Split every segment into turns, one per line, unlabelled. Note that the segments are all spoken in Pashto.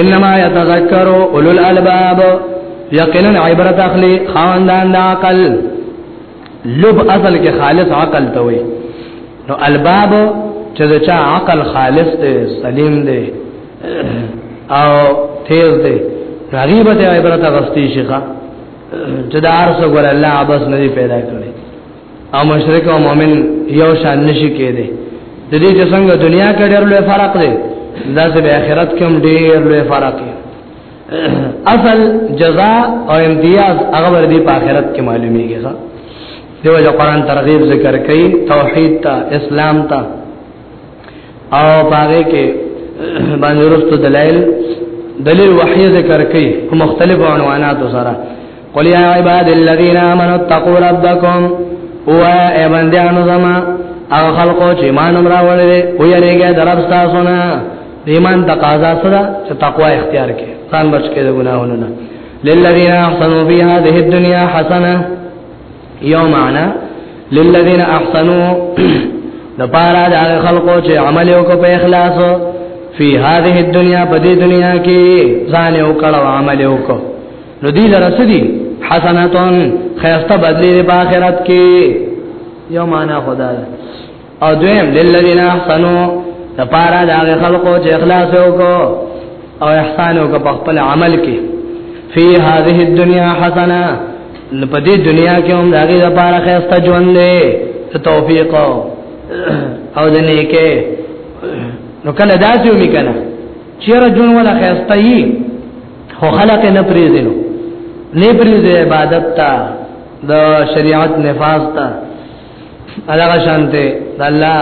انما يتذكر اولو الالباب یقینا عبرت اخلي خواندان د عقل لب اصل کې خالص عقل ته وي نو الباب چې د چا عقل خالص دی سلیم دی او تیز دی غریب ته عبرت غستی شيخه چې د ارسه ګور الله عباس نه پیدا کړی او مشرک او مؤمن یو شان نشي کېده د دې چې څنګه دنیا کې ډېر لوی فرق دی دا چې آخرت کې هم ډېر لوی فرق دی اصل جزاء او امتیاز هغه ور دي په آخرت کې معلومیږي ښا دیو جو قران ترغیب ذکر کوي توحید ته اسلام ته او باغې کې باندې ورستو دلایل دلیل وحی ذکر کوي په مختلفو عنواناتو سره قل یا عباد الذین آمنوا اتقوا ربکم او ای بندیانو زما او خلقو چې مان امر راولې او یریګه درب تاسو نه ایمان تقاضا سره چې تقوا اختیار کړي ځان بچ کړي د ګناهونو نه للذین احسنوا فی هذه الدنیا حسنه یو معنا للذین احسنوا لپاره دا خلقو چې عمل وکړ په اخلاص فی هذه الدنیا په دې دنیا کې ځان یو کړه عمل وکړه نو دې لرسدي حسناتون خیرسته بدلی په آخرت کې یو معنا خدای او دویم للذین احسنو لپاره دا خلقو چې اخلاص وکړو او احسان وکړو په خپل عمل کې فی هذه الدنیا حسنه په دې دنیا کې هم داګه لپاره خیرسته ژوند دی توفیق او د نیکه نو کله داسې ومي کنه چیرې جون ولا خیرسته یي خو خلق نه پریزینو نه پریز عبادت تا د شریعت نفاذ تا علاوه شانته الله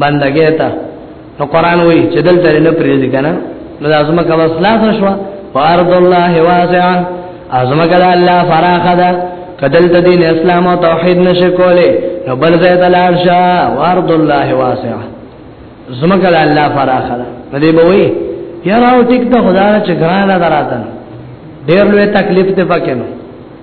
بندګی ته نو قران وی چې دل تر نه پریږدي کنه نو لازم کا بس لا شو وارض الله واسعا ازم کا الله فراخ ده کدل ته دین اسلام او توحید نشه کوله نو بل ځای ته لاړ شه وارض الله واسعا زم کا الله فراخ ده دې به وی یاره او ټیک ته خدای چې ګرانه دراتن ډیر لوی تکلیف ته پکې نو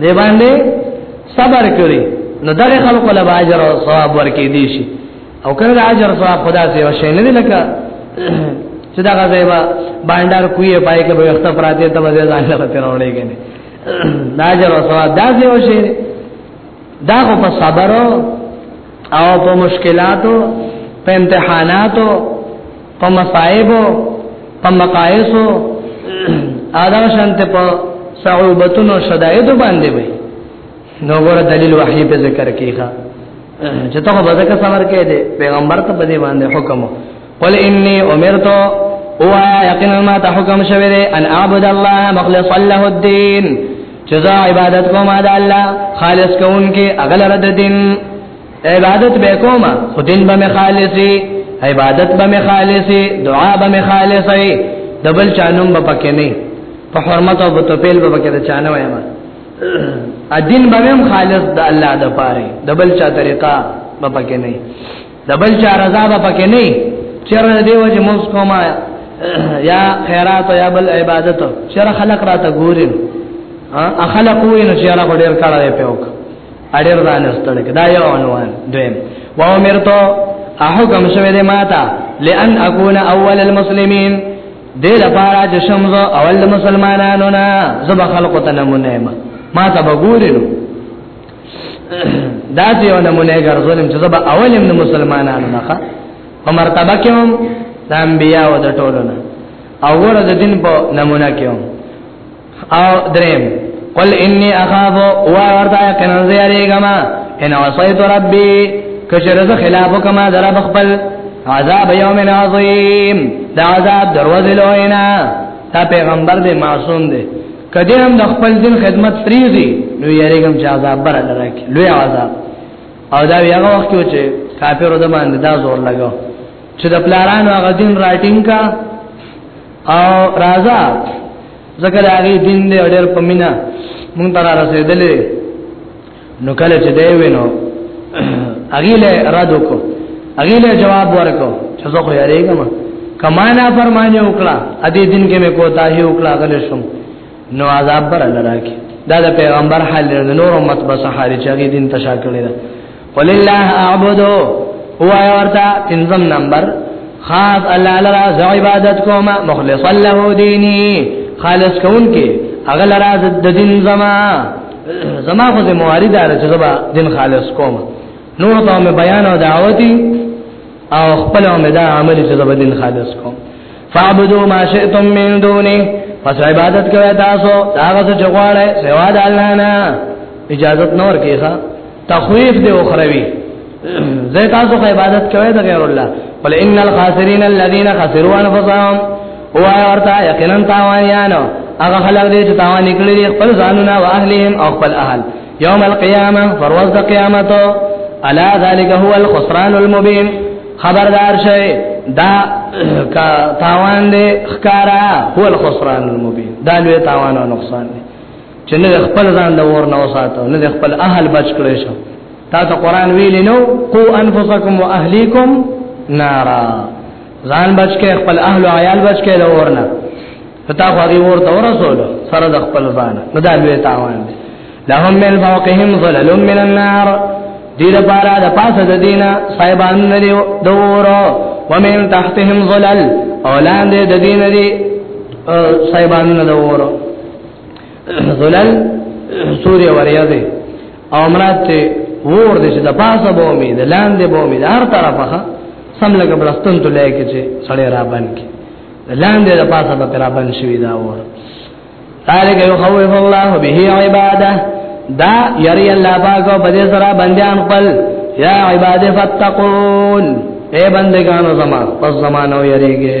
دی باندې صبر کړی نو دغه خلکو له اجر او ثواب ورکې دي شي او کله اجر ثواب خدا سي او شي نه لکه چې دا غځای با باندار کوی پای کې به وخت پراته ته وځي ځان له پته راوړې کنه دا اجر او ثواب دا سي او شي دا خو په صبر او په مشکلاتو په امتحاناتو په مصائبو په مقایسو ادا شانته په صعوبتونو شدائد باندې وي نو ګور دلیل وحی په ذکر کیږي چې ته په ځکه صبر کې دي پیغمبر ته په دې باندې حکم قل انی امرت او یقینا ما ته حکم شوی دی ان اعبد الله مخلص له الدين جزاء عبادت کوم د الله خالص کوونکې اغل رد دین عبادت به کومه خدین به خالصي عبادت به خالصي دعا به خالصي دبل چانوم به پکې نه په حرمت او په پیل به پکې د چانه وایم ا دین به هم خالص د الله د پاره دبل چا طریقه به پکې نه دبل چا رضا به پکې نه چر دې وجه موږ کومه یا خیرات یا بل عبادت چر خلق را ته ګورین ا خلق وینې چې را غډیر کړه په وکړه اړیر رانه ستړ کدا یو عنوان دویم و امرتو احکم شوه دې ماتا لئن اكون اول المسلمین دې لپاره چې شمزه اول مسلمانانو نه زب خلق ته نمونه ما ما ته وګورینو دا چې یو نمونه ګرځولم چې زب اولم مسلمانانو نه ښه په مرتبه کې هم د انبیا او د ټولو نه او ور د دین په نمونه کې هم او دریم قل انی اخاف و وردا کنه زیریګما ان عصیت ربی کشر ز خلاف کما در بخبل عذاب یوم عظیم دا عذاب دروازه لوینا تا پیغمبر دې معصوم دې کدی هم د خپل دین خدمت فریزي نو یریګم چې عذاب بر لراکي لوی عذاب او دا یو وخت کې چې کافر د باندې دا زور لګاو چې د پلارانو هغه دین راټینګ کا او رازا ذکر هغه دین دې اړیر په مینا مونږ تر رسیدلې نو کله چې دی وینو هغه له رد وکړو هغه له جواب ورکړو چې زه خو یریږم کمانا فرمانه وکړه ا دې دین کې مې کوتاهي وکړه غلې شم نو عذاب بر لراکي دا د پیغمبر حال نور امت بس حال چې هغه دین تشا کړی قل الله اعبدو هو ورتا تنظم نمبر خاص الله لرا عبادت کوما مخلص له دینی خالص کون کې اغل را د دین زما زما خو زه موارد دار چې زما دین خالص کوم نور ته مې بیان او دعوتي او خپل مې دا عمل چې زما دین خالص کوم فعبدو ما شئتم من دونه پس عبادت کوي تاسو هغه څه چې غواړئ سوا د الله نه اجازه نور کیږي تخویف دی اخروی زه تاسو خو عبادت کوي د غیر الله قل ان الخاسرین الذين خسروا انفسهم هو ورتا یقینا تاوانیانو هغه خلک دې چې تاوان نکړي دي خپل ځانونه او اهلهم او خپل اهل یوم القیامه فروز د قیامت الا ذلک هو الخسران المبین خبردار شئ دا کا تاوان دې خکارا هو الخسران المبین دا لوی تاوان او نقصان دی چې نه خپل ځان د ور نه وساتو نه خپل اهل بچ کړی شو تا ته قران ویل نو قو انفسکم واهلیکم نارا ځان بچ کې خپل اهل او عیال بچ کې د ور نه پتا خو دی ور ته ورسول سره د خپل ځان نه دا لوی تاوان دی لهم من فوقهم ظلل من النار دې لپاره د پاسه د دینه صاحبان نه دی دورو ومن تحتهم ظلل اولان دې د دینه دی صاحبان نه دورو ظلل سوري وریا دی او مراد ته ور دي چې د پاسه به امید د لاندې به امید هر طرفه سم لګ بلستون ته لایک چې سړی را باندې لاندې د پاسه به را باندې شوی دا ور ذالک یخوف الله به عباده دا یری الله پاک په دې سره بندیان خپل یا عباد فتقون اے بندگانو زما پس زمانو یریږي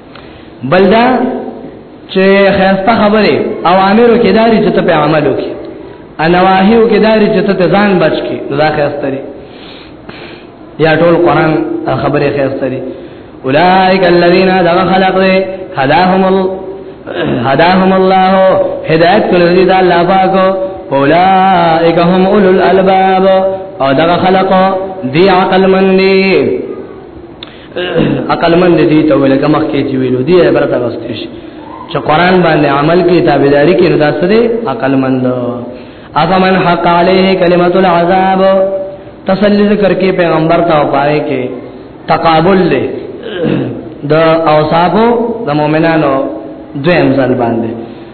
بلدا چې خیرسته خبره او امرو کې داري چې ته په عمل وکې انواهیو کې داري چې ته ځان بچ کې دا خیرسته دي یا ټول قران خبره خیرسته دي اولائک الذین دغه خلق دې هداهم الله هداهم الله هدایت کړل دي دا الله پاک اولائک هم اولو الالباب او دغه خلق دی عقل من دی عقل مند دي ته ویل کوم کې چې ویلو دی عبرت واستې شي چې قران باندې عمل کې تابعداري کې ردا سره عقل مند افمن حق عليه کلمت العذاب تسلی ذکر کې پیغمبر ته پاره کې تقابل له د اوصافو د مؤمنانو دویم ځل باندې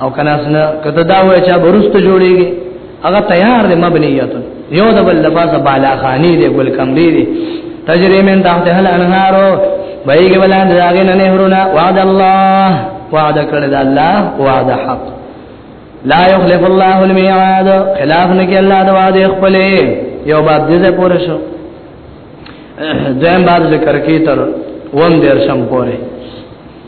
او کنا سنا کته دا وای چا برست جوړیږي هغه تیار دی مبنیات یو د بل لفاظ بالا خانی دی ګل کمری دی تجری من تحت هل انهارو بایګه بلان داګه نه نهرونا وعد الله وعد کړه د الله وعد حق لا يخلف الله الميعاد خلاف نه کې الله د وعده خپل یو باب دې پوره شو دویم باب ذکر کی تر وم درشم پوره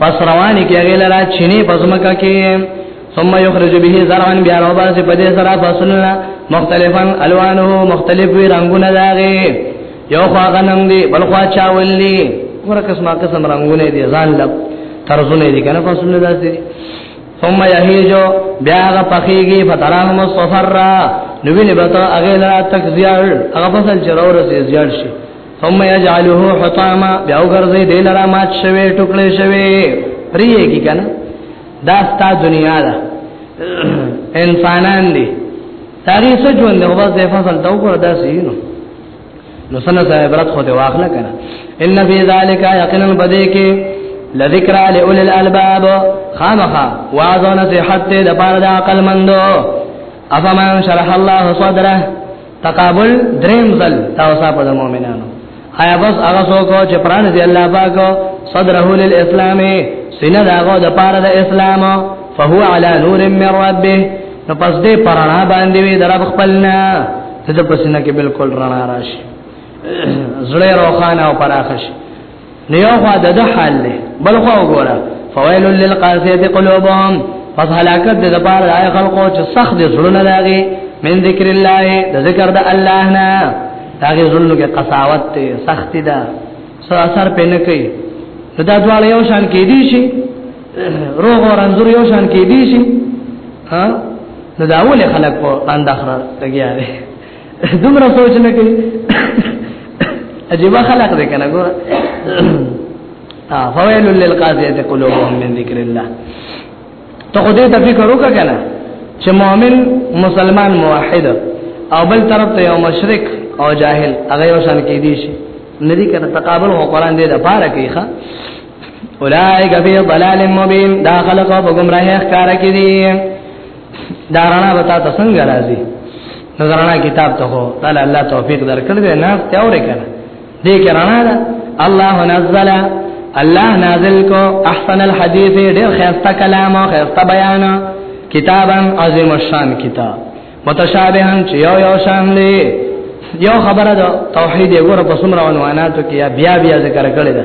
پس رواني کې هغه لرا چینه پزمکه کې ثم يخرج به زرعا بیا روبا چې په دې سره فصلنا مختلفا الوانه مختلف وی رنگونه داغه یو خوا غنم دی بل خوا چاول دی ور قسمه قسم رنگونه دي ځان لب طرزونه دي کنه فصلونه داسې ثم يهيجو بیا غ پخېږي فترام الصفرا نو ویني بتا اغه لا تک زیار هغه فصل چرور سي زیار شي ثم يجعله حطاما بیا وګرځي دل را مات شوی ټوکړې شوی پریې کی کنه دا ستا دنیا ده انسانان دي تاریخ څه ژوند دی وبس د فصل دا وګوره دا سینو نو سنه صاحب رات خو دی واخله کنه ان فی ذلک یقینا بدی کې لذکر علی اول الالباب خامخا واعظ نصیحت ته د پاره د عقل مندو افمن شرح الله صدره تقابل دریم ځل تاسو په مؤمنانو آیا بس هغه څوک چې پران دی الله پاک صدره للاسلام سینه داغه د پاره د اسلام فهو علی نور من ربه نو پس دې پرانا باندې وی درب خپلنا ته د پسینه کې بالکل رڼا راشي زړه روخانه او پراخش نو یو خوا د ده حال دی بل خوا وګوره فویل للقاسیت قلوبهم پس هلاکت د بار آی خلقو چې سخت دي زړونه لاغي من ذکر الله د ذکر د الله نه هغه زړونو کې قساوت ته سختی ده سو اثر پې نه کوي دا ډول یو شان کې دي شي روغ او رنځور یو شان کې دي شي ها نو دا ولې خلک په اندخره لګیا دي دومره سوچ نه کوي عجیب خلق دې کنه ګور فویل للقاسیه قلوبهم من ذکر الله ته خو دې ته فکر وکړه کنه چې مؤمن مسلمان موحد او بل طرف ته یو مشرک او جاهل هغه یو شان کې دي شي ندی کنه تقابل هو قران دې د پاره کوي ښا اولائک فی ضلال مبین دا خلق په گمراهی ښکار کې دي دا رڼا به تاسو څنګه راځي نو رڼا کتاب ته هو تعالی الله توفیق درکړي دې ناس ته اورې کنه دې کې رڼا ده الله نزل الله نازل کو احسن الحديث ډېر خسته کلام او خسته بیان کتابا عظیم الشان کتاب متشابهن چې یو یو شان دی یو خبره ده توحید یې ګوره په څومره عنواناتو کې بیا بیا ذکر کړی ده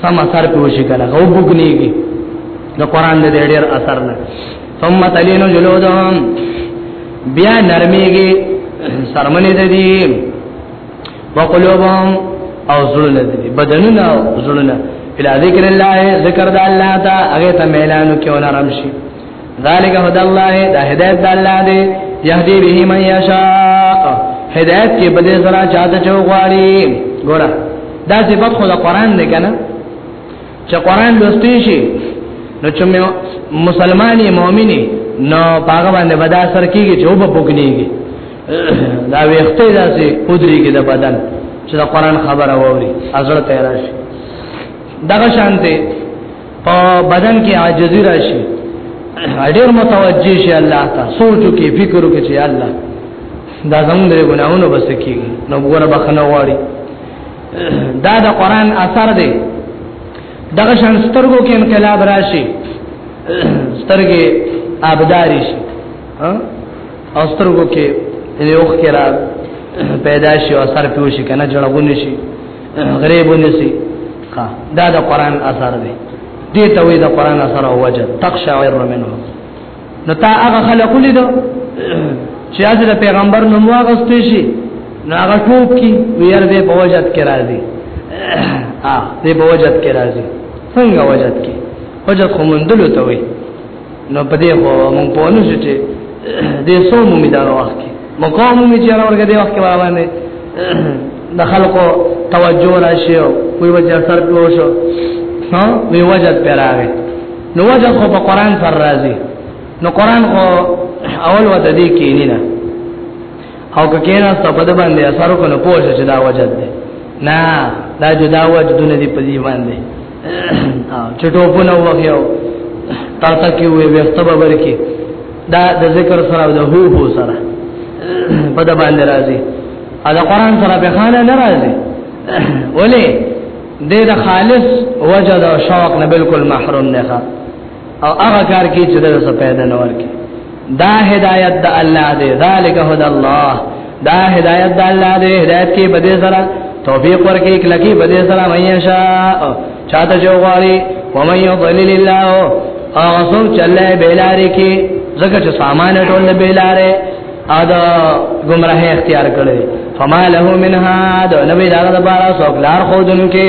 سم اثر په وشي کله غو بوګنيږي د قران د ډېر اثر نه ثم تلين جلودهم بیا نرميږي سرمنې د دې وقلوبهم او زړونه د دې بدنونه او زړونه الى ذکر الله ذکر د الله تا هغه ته ميلانو کې ونرم شي ذالک هدى الله دا هدایت د الله دی یهدی به من یشاء هدایت کې بده سره چاته چوغواړي ګوره دا صفات خو د قران دی کنه چې قران لوستي شي نو چې مسلمانې مؤمنې نو هغه باندې بد اثر کیږي چې وب بوګنیږي دا ویخته داسې پودري کې د بدن چې د قران خبره ووري حضرت راشي دغه شانته په بدن کې عاجزي راشي ډېر متوجي شي الله ته سوچو کې فکر وکړي چې الله دا زموږ د ګناونو بس کېږي نو ګوره بخنه واړي دا د قران اثر دی دغه شان سترګو کې انقلاب راشي سترګې آبداري شي او سترګو کې یو خکرا پیدا شي او اثر پیوشي کنه جوړونه شي غریب ونسی ها دا د قران اثر دی دې ته وې د قران اثر او وجه تقشعر منه نو تا هغه خلق لیدو چې حضرت پیغمبر نو واغستې شي نو هغه ټوب کی ویر دې په وجد کې راځي ها دې په وجد کې راځي څنګه وجد کې وجد خو مندلو ته وې نو په دې خو مونږ په نو شو چې دې سو مو می دا وخت کې مقام می چې راورګه دې وخت کې باندې د خلکو توجه راشي او وی وجه سر پلو شو نو وی وجه پیراوي نو وجه خو په قران سره راځي نو قران خو اول وته دې کې نه نه او که کېنا ستپد باندې اثر کو نه پوښ چې دا وجه ده نه دا جدا وجه دونه دې په دې باندې چې ټوپونه وغیو تاته کې وې وخت به ورکی دا د ذکر سره او د هو هو سره په د باندې راځي ا د قران سره په خانه نه راځي ولې د خالص وجد او شوق نه بالکل محروم نه ښه او هغه کار کې چې دا څه پیدا نه ورکي دا هدایت د الله دی ذالک هدا الله دا هدایت د الله دی هدایت کې بده سره توفیق ورکې کلکی بده سره مې شاء چاته جو غالي ومن يضلل الله او سو چلے بیلاری کې زکه چې سامان ټول بیلاره ا د گمراه اختیار کړي فما له منها د نبی دغه لپاره څوک لار خودونکو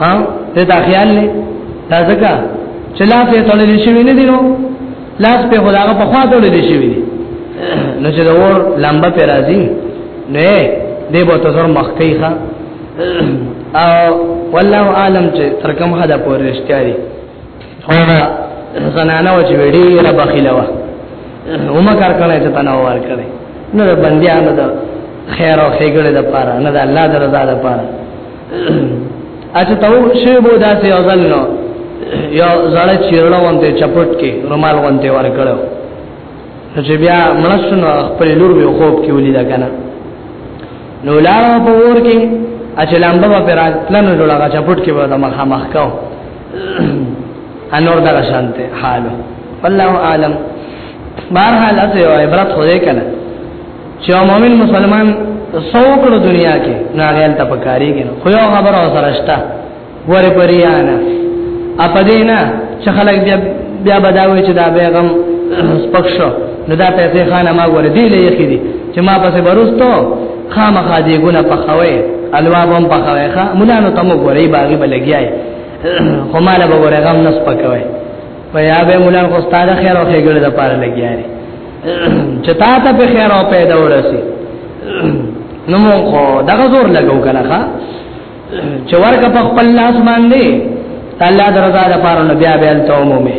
ها ته دا خیال لې دا ځکه چې لاس یې تړلې شوی نه دی نو لاس په خدای په خوا تړلې شوی دی نو چې دا ور لمبه پر راځي نه دی به تاسو مخکې ښا او والله عالم چې ترکم حدا پورې اشتیاري هغه زنانه و چې ډېره بخیله وه ومه کار کړی چې تنه ور کړی نه د بندیانو د خیر او خېګړې د پاره نه د الله د رضا د پاره اته تو شی بو داسې ازل نو یو زړه چیرړه وانته چپټ کې رومال وانته ور کړو چې بیا ملسن خپل لور به خوب کې ولیدا کنه نو لار په ور کې اچلامبا په راتلنو جوړه چپټ کې به د مخه مخ کاو انور دا شانته حالو والله عالم بهر حال اته یو عبرت خو دې کنه چې مؤمن مسلمان سوکړو دنیا کې ناغیل ته پکاريږي خو یو خبر او سره شته ور پریانا اپدینا چې خلک بیا بیا بداوي چې دا بیغم سپکشو نو دا پیسې خانه ما ور دی لې یخې دي چې ما پسې برستو خامخا دی ګونه پخوي الوابم پخوي ښا مولانو تمو ګورې باغی بلګیای خو مال به ګوره غم نس پکوي بیا به مولا خو ستاره خیر او خیر د پاره لګیاري چتا ته په خیر او پیدا ورسي نو مو خو دغه زور لګو کنه ښا چې ورکه په خپل لاس باندې الله درزا د پاره بیا بیا ته عمومي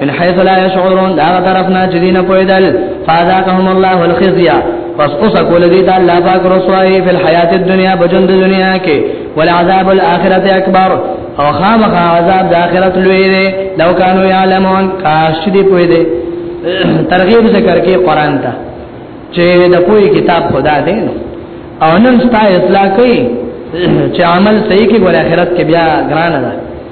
من حيث لا يشعرون دا طرفنا جدين پویدل فاذاقهم الله الخزي پس اوس کول دي دا الله پاک رسوای په حیات دنیا بجند دنیا کې ولعذاب الاخرته اکبر او خامخ عذاب د اخرت لوی دی لو کانوا یعلمون کاش دې پوی دي ترغیب ذکر کې قران ته چې د پوی کتاب خدا دی نو او نن ستا اصلاح کوي چې عمل صحیح کې ګور اخرت کې بیا ګران ده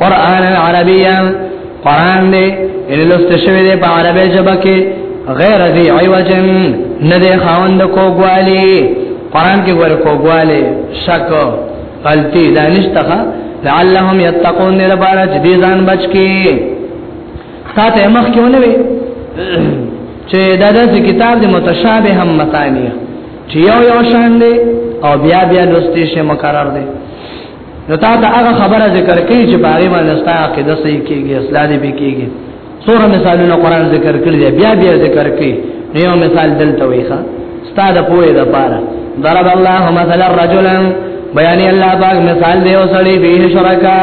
قران عربیا قران دې لوست شوی دی په عربی ژبه کې غیر ذی عوجن نه دی خاوند کوګوالی قران کې ور کوګوالی شک غلطی دانش تخا لعلهم یتقون لبارا جدی ځان بچ کی تا ته مخ کې ونه وي چې دا داسې کتاب دی متشابه هم متانی چې یو یو شان دی او بیا بیا لوستې شي مقرر دی نو تا ته هغه خبره ذکر کړي چې باغې باندې ستا عقیده صحیح کیږي اصلاح دې به کیږي څور مثالونه قران ذکر کړی دی بیا بیا ذکر کړي یو مثال دلته ویخه ستا د پوهې د پاره ضرب الله مثلا رجلا بیان الله پاک مثال دی وسړي به شرکا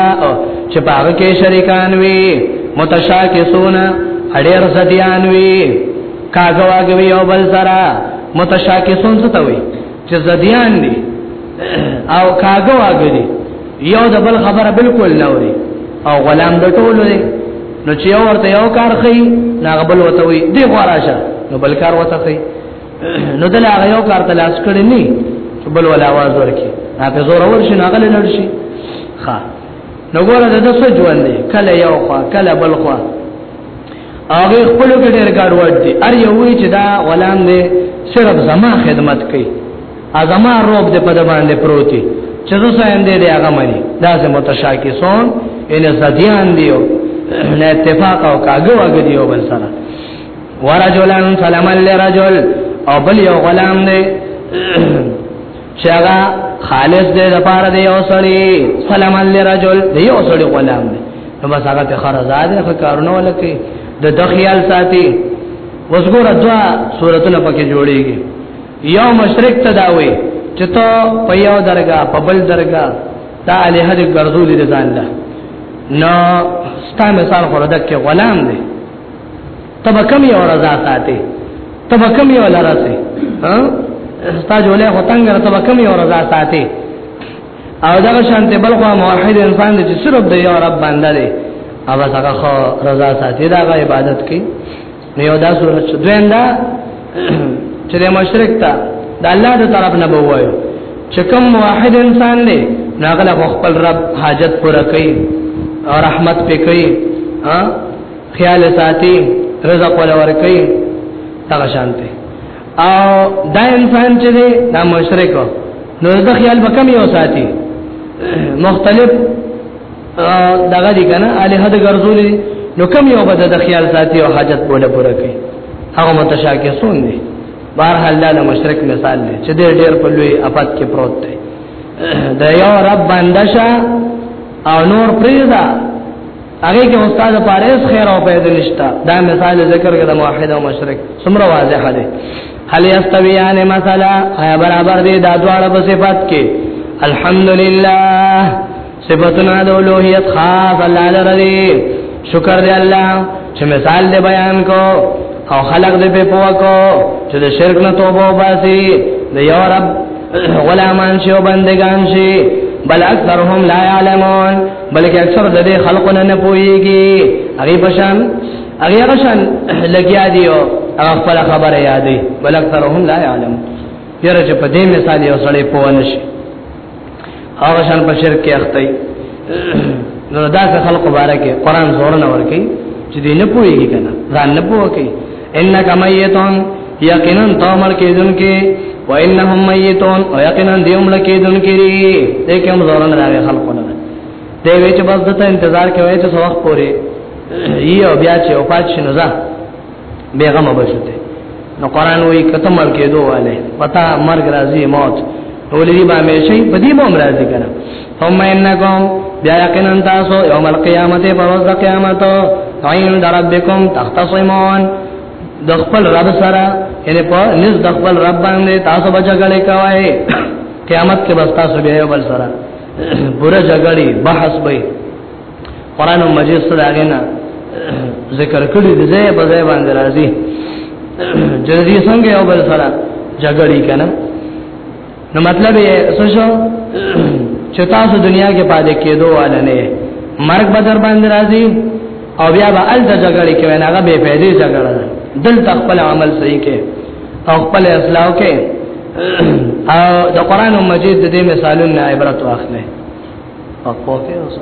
چې باغ کې شریکان وي متشاکسون اړیر سدیان وي کاغواګوي او بل سره متشاکسون څه ته وي چې زديان دي او کاګه واګری یو د بل خبره بالکل نه اوري او غلام د ټولو دی نو چې یو ورته یو کار خي ناغه بل وته وي دی غواراشه نو بل کار وته خي نو دل هغه یو کار ته لاس کړی ني چې بل ول आवाज ورکي هغه زور ورشي ناغه لړ شي ښا نو ګوره د دسو ژوند دی کله یو خوا کله بل خوا هغه خپل کې ډېر ګډوډ دي ار یو وی چې دا غلام دې صرف زما خدمت کوي ازما روب دې په د باندې پروتي چې زه سایم دې دې هغه مانی دا سه متشاکی سون ان زديان دیو نه اتفاق او کاګو هغه دیو بل سره ورجلن سلام لرجل او بل یو غلام دې چاغه خالص دې د پاره دی او سړی سلام علی رجل دی او سړی غلام دی نو بس هغه ته خر آزاد نه کارونه ولکې د دخیال ساتي وسګور دوا صورتونه پکې جوړيږي یو مشرک تداوي چې ته په یو درګه په بل درګه دا له هدي ګرځولې ځان له نو ستا مثال خورده کې غلام دی تب کم یو رضا ساتي تب کم یو لرسه ها ستا جوله هوتنګ تب کم یو رضا ساتي او دا شانت بل خو موحد انسان دې چې صرف د یو رب باندې دی او هغه خو رضا ساتي دا عبادت کوي نو یو دا صورت شو دویم دا چې مشرک ته د الله د طرف نه بوایو چې کوم موحد انسان دی ناغله خپل رب حاجت پوره کوي او رحمت پکې کوي ها خیال ساتي رزق ول ورکي هغه شانته او دا انسان چې دی دا مشرک نو دا خیال به کم یو ساتي مختلف دغه دي کنه اله د ګرځولې نو کم یو بده د خیال ساتي او حاجت بوله پوره کوي هغه متشاکسون دي بهر حال دا مشرک مثال دی چې ډېر ډېر په لوی افات کې پروت دی د یو رب بندشا او نور پریدا هغه کې استاد پاریس خیر او پیدا نشتا دا مثال ذکر کړه موحد او مشرک سمره واضح ده هل یستویان مثلا آیا برابر دي دا دواړه په صفات کې الحمدلله صفاتنا د اولوہیت خاص الله لري شکر دی الله چې مثال دې بیان کو او خلق دې په پوه کو چې د شرک نه توبه وباسي د یو رب غلامان شي او بندگان شي بل اکثرهم لا يعلمون بلکې اکثر د دې خلکو نه نه پويږي هغه بشان هغه بشان لګیا دی او هغه خپل خبره یادې بل اکثرهم لا علم یره چې په دې مثال یو سړی پوه نشي هغه شان په شرک کې اخته نو دا خلکو باره کې قران زور نه ورکي چې دې نه پويږي کنه ځان نه پوه کوي انک میتون یقینا تامل کیدون کی و انهم میتون او یقینا دیوم لکیدون کی دې کوم زورن راغی خلقونه دې وی چې بس دته انتظار کوي چې وخت پوري یو بیا چې او پات شنو ځه بیغمه بشته نو قران وی کته مل کېدو والے پتا مرګ راځي موت ولې به مې شي په دې مو مرضی کنه ثم انکم بیا یقینا تاسو یوم القیامت پروز د قیامت عند ربکم تختصمون د خپل رب سره یعنی په نس د خپل رب باندې تاسو بچګړې کوي قیامت کې بس تاسو بیا یو بل سره پورا جګړې بحث به قران مجید سره هغه نه ذکر کړی دی ځای په ځای باندې راځي جلدی څنګه یو بل سره جګړې کنه نو مطلب یې څه شو چې تاسو دنیا کې پاتې کېدو والا نه مرګ به در باندې راځي او بیا به ال جګړې کې نه هغه به پیدا جګړه دل خپل عمل صحیح کې او خپل اصلاح کې او د قران مجید د دې مثالونو عبرت واخلئ او پوهه اوسه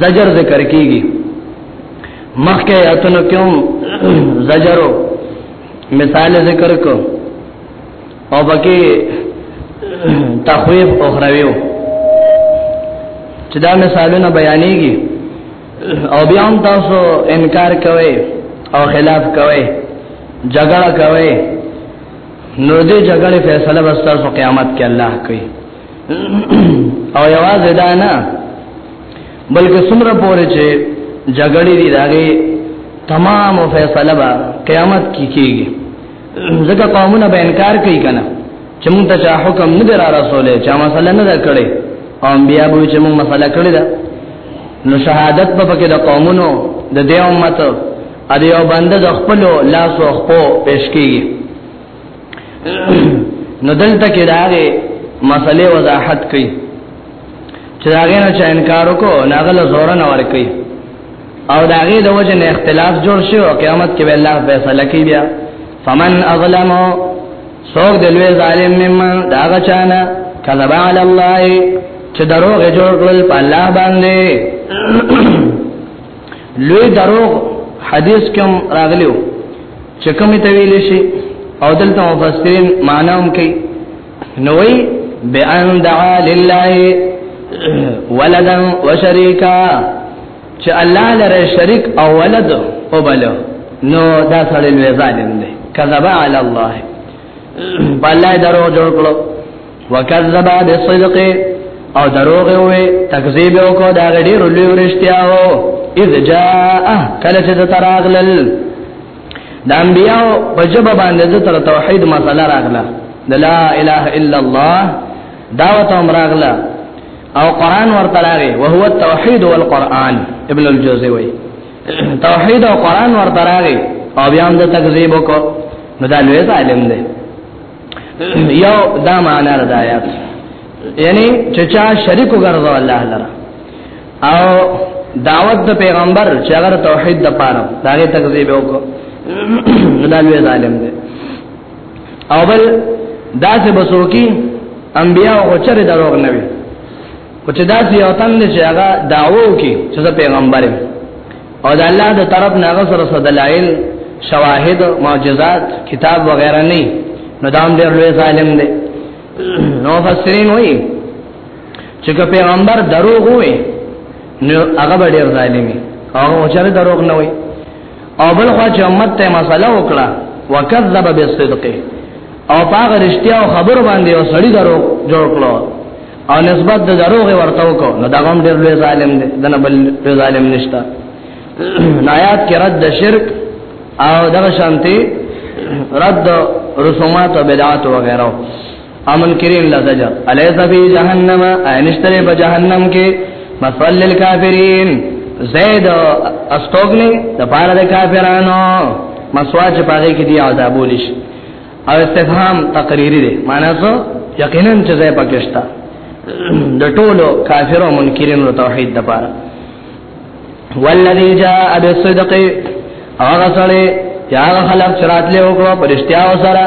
زجر ذکر کیږي مخکې اتنو کوم زجرو مثال ذکر کو او بکی تخویف اخرویو چې دا مثالونه بیانېږي او بیا هم تاسو انکار کوئ او خلاف کوئ جګړه کوئ نو دې جګړې فیصله بس تاسو قیامت کې الله کوي او یواز دا نه بلکې څومره پورې چې جګړې دي داغه تمام فیصله به قیامت کې کیږي ځکه قومونه به انکار کوي کنه چې مونږ ته حکم نه درا رسوله چې مسله نه درکړي او بیا به چې مونږ مسله کړی ده نو شهادت په پکې د قومونو د دې امت ا دې او بنده د خپل لاس او خپل پیش کیږي نو دلته کې داغه مسلې وضاحت کړي چې داغه نه چا انکار وکړو ناغله زور نه ور کوي او داغه د وجه نه اختلاف جوړ شي او قیامت کې به الله فیصله کوي بیا فمن اظلم سوق دلوي ظالم مما داغه چانه کذب علی الله چې دروغ جوړ کړل په الله باندې لوی دروغ حدیث کوم راغلیو چې کوم ته ویل شي او دلته مفسرین معنی هم کوي نوې بأن دعا لله ولدا وشريكا چې الله لره شریک او ولد او بل نو دا سړی لوی ظالم دی کذب علی الله بل درو جوړ کړو وکذب بالصدق او دروغ وي تکذیب او کو دا ډیر لوی رښتیا او اذ جاء کله چې تراغلل د انبیاء په جبه باندې د تر توحید مسله راغله د لا اله الا الله دعوت هم راغله او قران ورته راغی او هو التوحید والقران ابن الجوزی وی توحید او قران ورته راغی او بیا هم د تکذیب وکړو نو دا لوی ظالم دی یو دا معنا د آیات یعنی چې چا شریک وګرځو الله لره او دعوت د پیغمبر چې هغه توحید د پاره داغه تکذیب وکړو دا لوی ظالم دی او بل دا چې بسوکی انبیا او چر دروغ نه وي او چې دا چې یو تن چې هغه داوو کې چې پیغمبر دی او د الله د طرف نه غسر سره دلایل شواهد معجزات کتاب وغیرہ نه نو دام ډېر لوی ظالم دی نو فسرین وایي چې پیغمبر دروغ وایي نو هغه ډېر ظالمي هغه چر دروغ نه وایي او بل خو چې امت ته مسله وکړه وکذب بالصدق او پاغه رښتیا او خبر باندې او سړی درو جوړ کړو او نسبت د دروغ ورته وکړو نو دا هم ډېر لوی ظالم دی دا نه بل لوی ظالم نشتا نایات کې رد شرک او دا شانتي رد رسومات او بدعات او غیره امن کریم لا سجا الیس فی جهنم انشتر په جهنم کې مثل للکافرین زید استوګنی د پاره د کافرانو مسواج پاره کې دی عذاب ولش او استفهام تقریری دی معنا څه یقینا چې ځای پکشتا د ټولو کافر او منکرین او توحید د پاره والذی جاء بالصدق هغه سره یا خلق چرات له وکړو پرشتیا وسره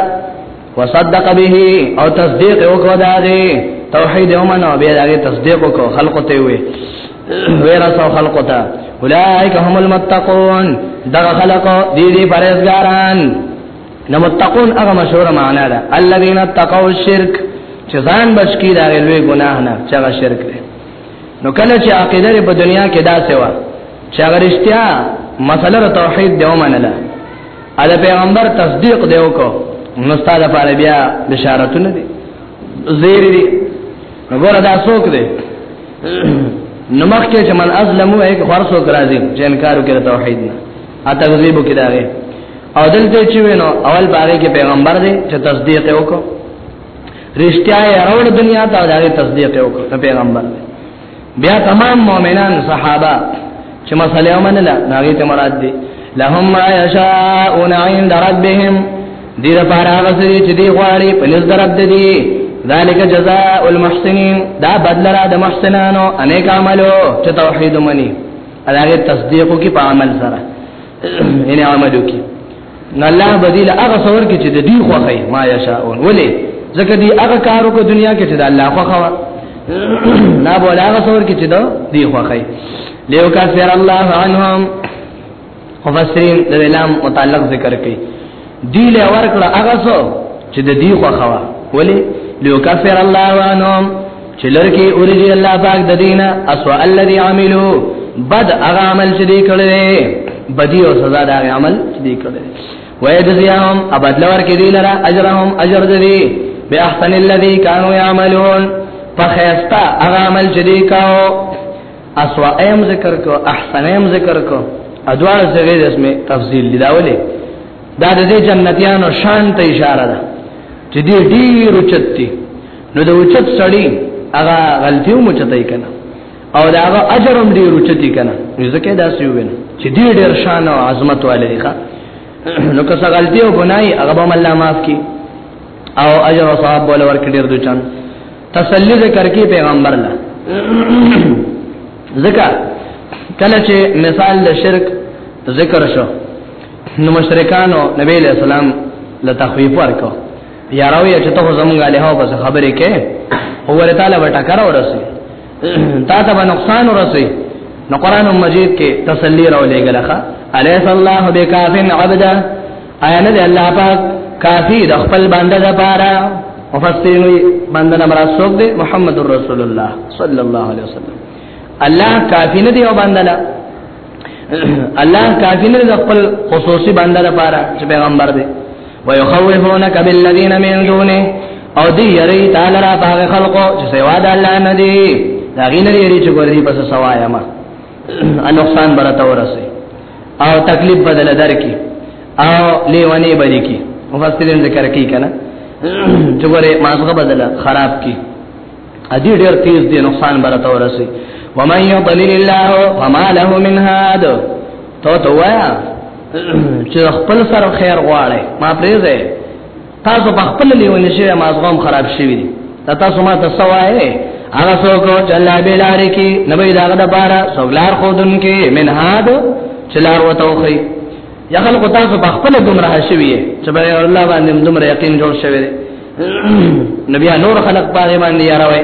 وصدق به او تصدیق وکړو داغه توحید ومن او بیا داغه تصدیق وکړو خلق ته وي ویرا سو خلق ته اولئک هم المتقون دا خلق دې دې پرهیزګاران نو متقون هغه مشهور معنا ده الذين تقوا الشرك چې ځان بچ کی دا لوی ګناه نه چې هغه شرک دی نو کله چې عقیده په دنیا کې دا سوا چې هغه رښتیا مسله توحید دی ومنله اده پیغمبر تصدیق دی وکړو نو ستاسو لپاره بیا بشارتونه دي زیر دي نو ګوره دا څوک دی نو مخکې چې من ازلمو هیڅ خرڅو کرا دي چې انکار وکړي توحید نه ا تکذیب وکړي او دلته چې وینو اول باره کې پیغمبر دی چې تصدیق وکړو رښتیا یې راوړ دنیا ته دا تصدیق وکړو ته پیغمبر دی بیا تمام مؤمنان صحابه چې مسله ومنله ناغي ته مراد دي لهم ما یشاءون عند ربهم دې لپاره هغه چې دی غواړي په نس درب دي ذالک جزاء المحسنین دا بدل را د محسنانو انیک عملو چې توحید منی هغه تصدیق کی په عمل سره ان عملو کې نه الله بدیل هغه څور کې چې د دې خوخه ما یشاءون ولې ځکه دې هغه کارو کو دنیا کې چې د الله خوخه وا نه بوله هغه څور کې چې د دې خوخه لیو کافر الله عنهم مفسرین د لام متعلق ذکر کوي دی له ورکړه هغه څو چې د دی خو خوا ولی لو کفر الله وانهم چې لرکی اورځي الله پاک د دینه اسوا الذي عملو بد هغه عمل چې دی کړی بدی او سزا د هغه عمل چې دی کړی ويجزيهم ابد لور کې دی لره اجرهم اجر دی به احسن الذي كانوا يعملون فخيستا هغه عمل چې دی کاو اسوا ایم ذکر کو احسن ایم ذکر کو ادوار زغیر اسمه تفضیل دی داوله دا د دې جنتیانو شان ته اشاره ده چې دې ډیر اوچتي نو د اوچت سړی هغه غلطیو مچتای کنه او دا هغه اجر هم ډیر اوچتي کنه ځکه دا سی وین چې دې ډیر شان او عظمت والي ښه نو که څه غلطیو ګناي هغه به الله معاف کړي او اجر او ثواب بوله ورکړي ډیر دوی چان تسلی ذکر کی پیغمبر لا ذکر کله چې مثال د شرک ذکر شو نو مشرکانو نبی له سلام له تخویف ورکو یا راوی چې ته زمونږه له هو بس خبرې کې اور تعالی وټا کار ورسې تا ته نقصان ورسې نو قران مجید کې تسلی راولې غلخه الیس الله بکافن عبدا آیا نه دی الله پاک کافی د خپل بنده د پاره مفسرین بنده نه مراد څوک دی محمد رسول الله صلی الله علیه وسلم الله کافی نه دی او بنده لا الله کافی نه دی خپل خصوصي بنده د پاره چې پیغمبر دی ويخوفونك بالذین من دونه او دی یری تعالی را پاک خلقو چې سوا د الله نه دی دا غینری چې ګورې پس سوایا ما ان نقصان برته ورسي او تکلیف بدل درکې او لیوانی بدی کی مفسرین ذکر کوي کنه چې ګوره مازغه بدل خراب کی ادي ډیر تیز دی نقصان برته ورسي ومن يضلل الله فما له من هاد تو تو وایا چې خپل سره خیر غواړي ما پریزه تاسو په خپل لیونی شوی مازغوم خراب شوی دی تاسو ما ته سوای هغه څوک چې الله به لار کی نبی دا غد بارا سوګلار خودن کې منهاد چلار وتوخی یا خلق تاسو په خپل گمراه شوی چې به الله باندې دومره یقین جوړ شوی نبی نور خلق پاره باندې یاروي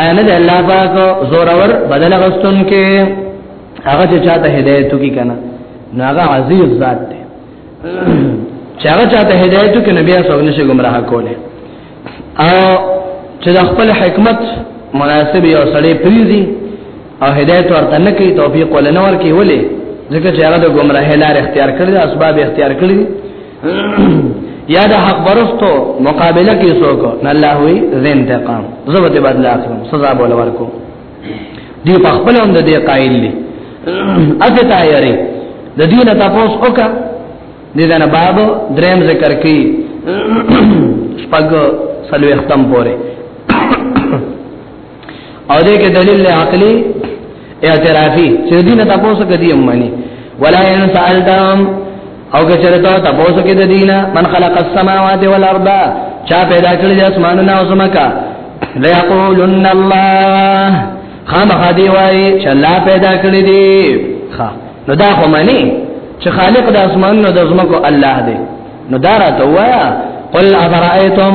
آیا نه الله پاک زور اور بدل غستون کې هغه چې چاته هدایت کی کنه نو هغه عزیز ذات دی چې هغه چاته هدایت کی نبی صلی الله علیه وسلم گمراه کوله او چې د خپل حکمت مناسب یو سړی پریزي او هدایت ورته نه کوي توفیق ولنور کوي ولې ځکه چې هغه د گمراه لار اختیار کړی اسباب اختیار کړی یا د حق برستو مقابله کې څوک نه الله وی زین انتقام زبته بدل اخلم سزا بول ورکو دی په خپل هم د دې قائل دي اته تایری د دینه تاسو وکا د دې نه باب دریم ذکر کی شپږ سلو ختم پوره او دې کې دلیل عقلی اعترافي چې دین ته پوسو کدی امانی ولا ان سالتم او که چرته ته پوسو کې د دینه من خلق السماوات والارض چا پیدا کړی د اسمانونو او زمکا لا یقولن الله خامخا دی وای چې الله پیدا کړی دی ها نو دا خو معنی چې خالق د اسمانونو د زمکو الله دی نو دا راته وایا قل افرایتم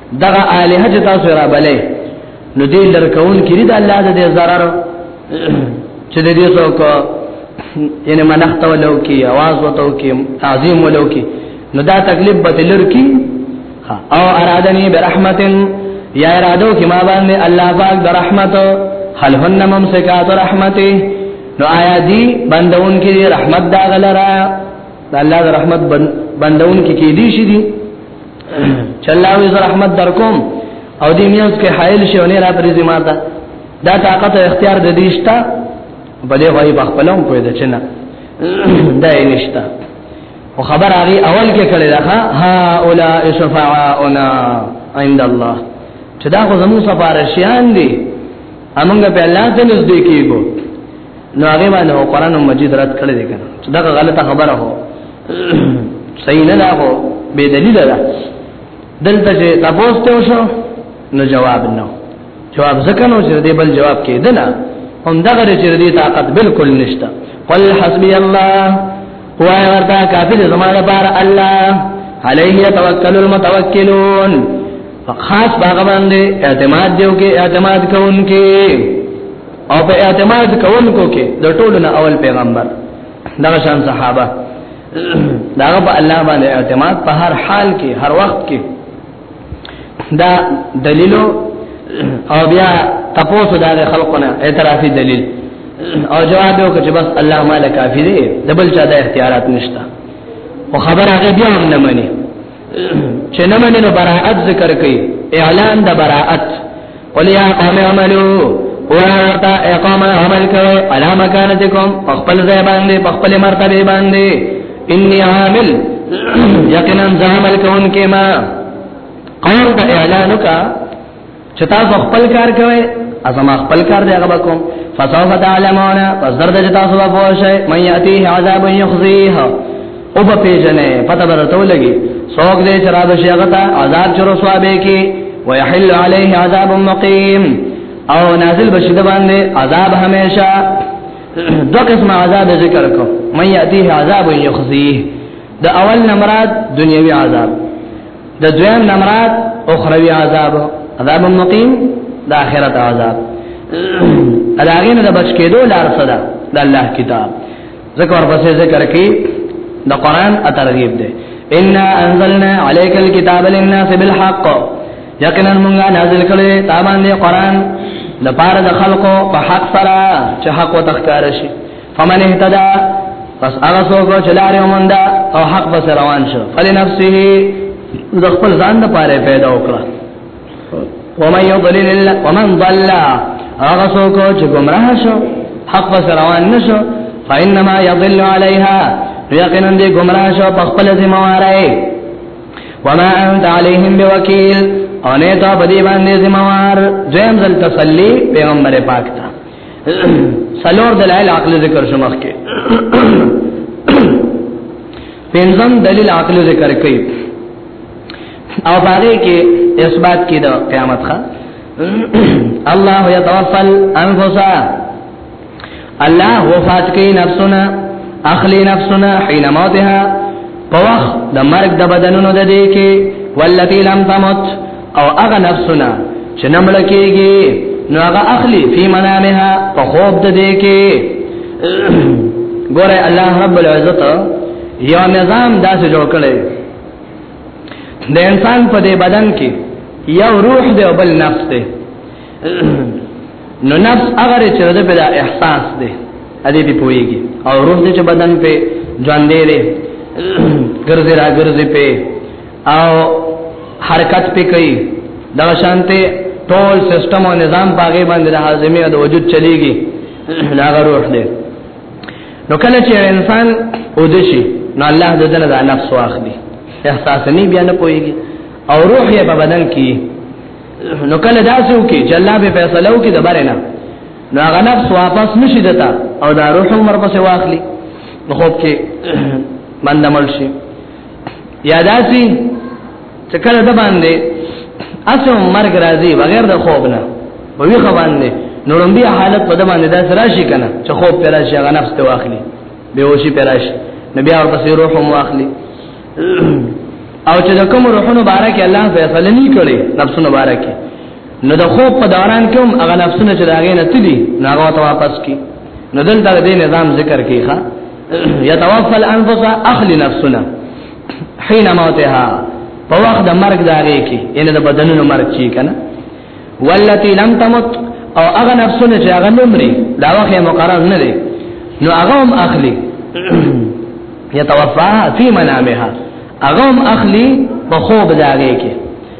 دغه الہ چې تاسو را بلې نو دې لرکون کړي د الله د zarar چې دې څوک یعنی منښت ولو کی आवाज وتو کی تعظیم ولو کی نو دا تکلیف به تلر کی او ارادنی برحمتن یا ارادو کی ما باندې الله پاک د رحمت هل هن ممسکات رحمته نو آیا دی بندون کی رحمت دا غلرا الله د رحمت بندون کی کی دی شي دی چلاوی زر رحمت در کوم او دې میوز کې حائل شو نه را پرې زما ته دا طاقت او اختیار د دې شته بلې غوي بخپلوم کوی د چنه دا یې نشته او خبر هغه اول کې کړي ده ها اولا شفاعنا عند الله چې دا خو زموږ سپارښیان دي امنګ په الله ته نږدې کیږو نو هغه باندې هو قران مجید رد کړی دی کنه چې دا غلطه خبره هو صحیح نه ده هو به دلیل ده دلته چې تاسو ته وشو نو جواب نه جواب ځکه نو چې دې بل جواب کې ده نه هم دا غره چې دې طاقت بالکل نشته قل حسبي الله هو ورته کافي زمانه بار الله عليه يتوکل المتوکلون خاص باغ باندې اعتماد دیو کې اعتماد کوونکې او په اعتماد کوونکو کې د ټولو نه اول پیغمبر دا شان صحابه دا په الله باندې اعتماد په هر حال کې هر وخت کې دا دلیلو او بیا تاسو دا خلقونه اعترافي دلیل او جواب یو چې بس الله مالک کافی دی دبل چا د اختیارات نشته او خبر هغه بیا هم نه مني چې نه منې نو براءت ذکر کوي اعلان د براءت قل یا قوم اعملوا ورتا اقام عمل کوي علا مکانتکم خپل ځای باندې خپل مرتبه باندې انی عامل یقینا عمل کوونکې ما قوم ته اعلان وکړه چې تاسو خپل کار کوئ ازما خپل کار دی هغه کوم فسوف تعلمون پس درته چې تاسو به پوه شئ مې یاتیه عذاب یخزیه او په پیژنې پته درته ولګي څوک دې چې را د شي هغه ته عذاب چر وسوابه کی ويحل عليه عذاب مقيم او نازل بشي د باندې عذاب هميشه دو قسم عذاب ذکر کو مې یاتیه عذاب یخزیه د اول نمراد دنیوي عذاب د دویم نمرات اخروی عذاب عذاب مقیم د آخرت عذاب اداغین د بچ کېدو لار صدا د الله کتاب ذکر پسې ذکر کې د قران اترغیب ده ان انزلنا عليك الكتاب للناس بالحق یقینا موږ نازل کړی تا باندې قران د پاره د خلقو په حق سره چې حق وتخکار شي فمن اهتدى پس هغه څوک چې لارې ومنده او حق بس روان شو فلنفسه د خپل ځان د پاره پیدا وکړه ومن يضلل الله ومن ضل هغه څوک چې گمراه شو حق بس روان نشو فإنما يضل عليها یقینا دې گمراه شو په خپل ذمہ واره وما انت عليهم بوکیل او نه ته بدی باندې ذمہ وار زم زل تسلی پیغمبر پاک ته سلور دلائل عقل ذکر شمخ کې پنځم دلیل عقل ذکر کوي او باندې کې اثبات کې د قیامت ښا الله يتوفل انفسا الله وفات کوي نفسنا اخلي نفسنا حين موتها په وخت د مرګ د بدنونو د دې کې والتي لم تمت او هغه نفسونه چې نمړ کېږي نو هغه اخلي فی منامها په خوب د دې کې ګوره الله رب العزت یو نظام داسې جوړ کړي د انسان په دې بدن کې یو روح دی او بل نفس دی نو نفس هغه چې د بلا احساس دی ا دې په پويږي او روح دې چې بدن په ژوند دی ګرځي را ګرځي په او حرکت پې کوي دا شانته ټول سیستم او نظام باغې باندې د حازمي او د وجود چلیږي دا روح دی نو کله چې انسان اودشي نو الله د دنه د نفس واخلي احساس نه بیا نه پويږي او روح یې په بدن کې نو کله داسې وکي چې الله به فیصله وکي د بارنه نو هغه نفس واپس نشي دتا او دا روح هم ورپسې واخلي نو خوب کې باندې مل شي یا داسي چې کله د باندې اسو مرګ راځي بغیر د خوب نه په ویخه باندې نورمبي حالت په د باندې داس راشي کنه چې خوب پر راشي هغه نفس ته واخلي به وشي پر راشي نبي او پسې روح هم واخلي او چې د کوم روحونو بارکه الله فیصله نه کړي نفسونو بارکه نو د خوب په دوران کې هم هغه نفسونه چې داګه نه تلي ناغه ته واپس کی نو دلته د نظام ذکر کیخه يتوفى الانفس اخل نفسنا حين موتها په وخت د مرګ داري کې ان د بدنونو مرګ چی کنه والتي لم تمت او هغه نفسونه چې هغه نمرې دا وخت مقرر نه دي نو هغه هم اخلي يتوفى في منامها هغه هم اخلي په خوب داري کې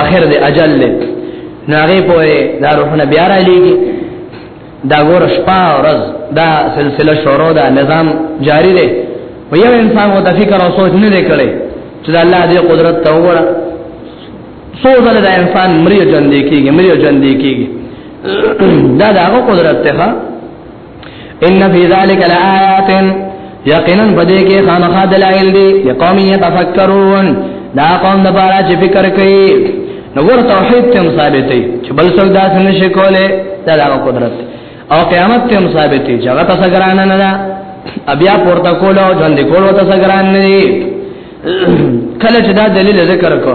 اخر د اجل له ناغه په دا روحونه بیا را لېږي دا ګور شپه ورځ دا سلسله شروع دا نظام جاری دی و یو انسان وو د فکر او سوچ نه وکړي چې الله دې قدرت ته وره سوزل دا انسان مریو جن دی کیږي مریو جن دی کیږي دا دا قدرت ته ان فی ذلک لآیات یقینا بده کې خامخا دلایل دي لقوم یتفکرون دا قوم د بارا چې فکر کوي نو ور توحید ته ثابتې چې بل څوک داس نه شي کوله دا د قدرت او قیامت ته ثابتې چې هغه تاسو ګران نه ده بیا پورته کولو ژوند کولو تاسو ګران نه دي کله چې دا دلیل ذکر کو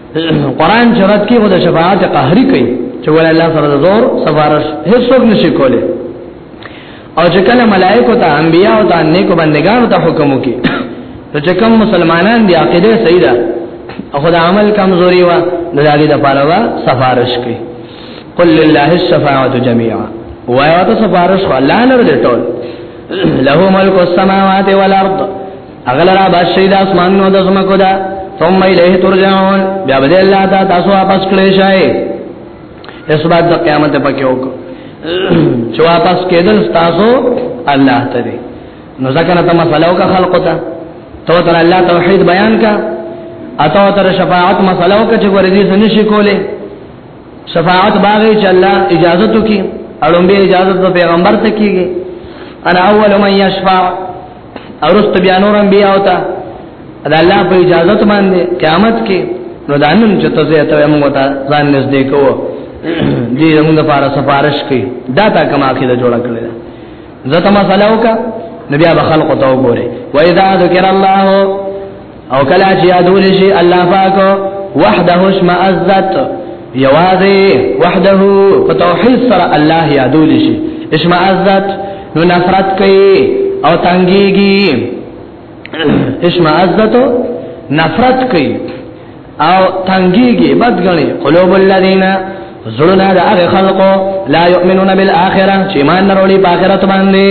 قران شرط کې د شفاعت قهري کوي چې ول الله سره د زور سفارش هیڅ څوک نشي کولی او چې کله ملائکه ته انبیا او ته نیکو بندگانو ته حکم وکي نو چې کوم مسلمانان دی عقیده صحیح ده او خدای عمل کمزوري و د دې د پاره وا سفارش کوي قل لله الشفاعه جميعا وایو ته سفارش الله نه ورته ټول له ملک السماوات والارض اغل را باس شید آسمان نو دزم کدا ثم الیه ترجعون بیا بده اللہ تا تاسو واپس کلی شای اس بعد دا قیامت پکیو کو چو واپس کیدل تاسو اللہ تا دی نو زکر تا مسئلو کا خلق تا تو تر اللہ توحید بیان کا اتو تر شفاعت مسئلو کا چو رضی سنشی کولی شفاعت باغی چا اللہ اجازتو کی اڑنبی اجازت پیغمبر تکیگی انا اول من یشفاعت اورست بیا نور انبیاء او تا دا الله په اجازه ته باندې قیامت کې نو دانن چې ته زه ته موږ ته ځان نږدې کوو دې موږ لپاره سفارش کوي دا تا کما کې دا جوړ کړل زه ته مسله وکا نبي ابا خلق ته وګوره واذا ذکر الله او کلا چې یادول شي الله پاک وحده اشمئزت یوازې وحده په توحید سره الله یادول شي اشمئزت نو نفرت کوي او تنګيږي اشمئزت نفرت کوي او تنګيږي بدګني قلوب الذين زړونه د هغه خلقو لا يؤمنون بالاخره چې ایمان نه وروړي په آخرت باندې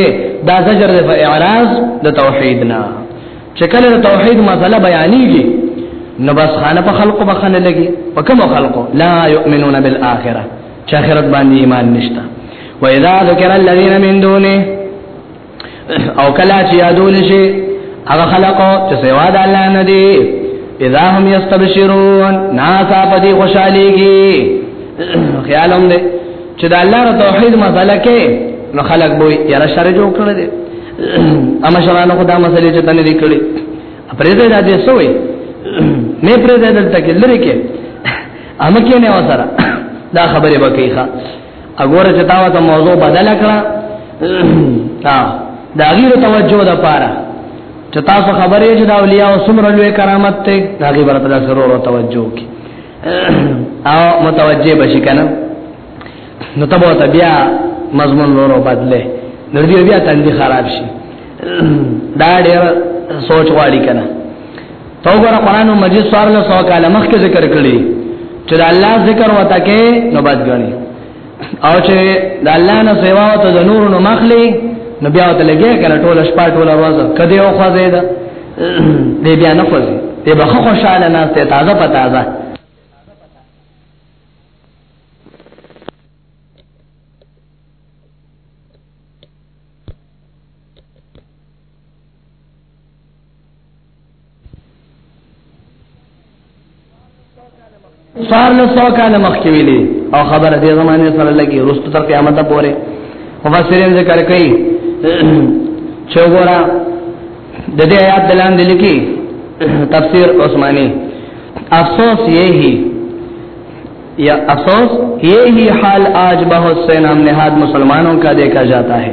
دا زجر د اعراض د توحید نه چې کله د توحید مسله بیانېږي نو بس خانه په خلقو بخنه لګي په کوم خلقو لا یؤمنون بالآخره چې آخرت باندې ایمان نشته و اذا ذکر الذين من دونه او کلا چې یادول شي هغه خلقو چې سوا د الله نه دي اذا هم یستبشرون ناسا پدی خوشاليږي خیالوم دې چې د الله ر توحید مسله کې نو خلک به یاره شر جوړ کړل دي اما شرانو خدا مسلې چې تنه لیکلې پرې دې راځي سوې نه پرې دې دلته کې لری کې اما کې نه وسره دا خبره وکي ښا اګوره چې تاسو ته موضوع بدل کړه ها دا غیر توجه ده پاره چې تاسو خبرې چې دا اولیاء او سمر لوی کرامت ته دا غیر ورته ضرورت توجه کی او متوجه بشي کنه نو تبو ته بیا مضمون نورو بدله نو دی بیا تندې خراب شي دا ډېر سوچ غواړي کنه تو ګره قران مجید سوار له سو کاله مخکې ذکر کړی چې الله ذکر وتا کې نو بد غني او چې د الله نه سیوا ته د نور نو مخلي نو بیا ته لګي کنه ټول شپه ټول ورځ کدی یو خوځي دا دې بیا نه خوځي دې به خوشاله نه ته تازه په تازه سوار له سو کاله مخکې ویلي او خبره دې زمانه سره لګي رست تر قیامت پورې مفسرین ذکر کوي چې وګوره د دې آیات دلان دي لیکي تفسیر عثماني افسوس یې هی یا افسوس یې هی حال آج بہت سے نام نهاد مسلمانوں کا دیکھا جاتا ہے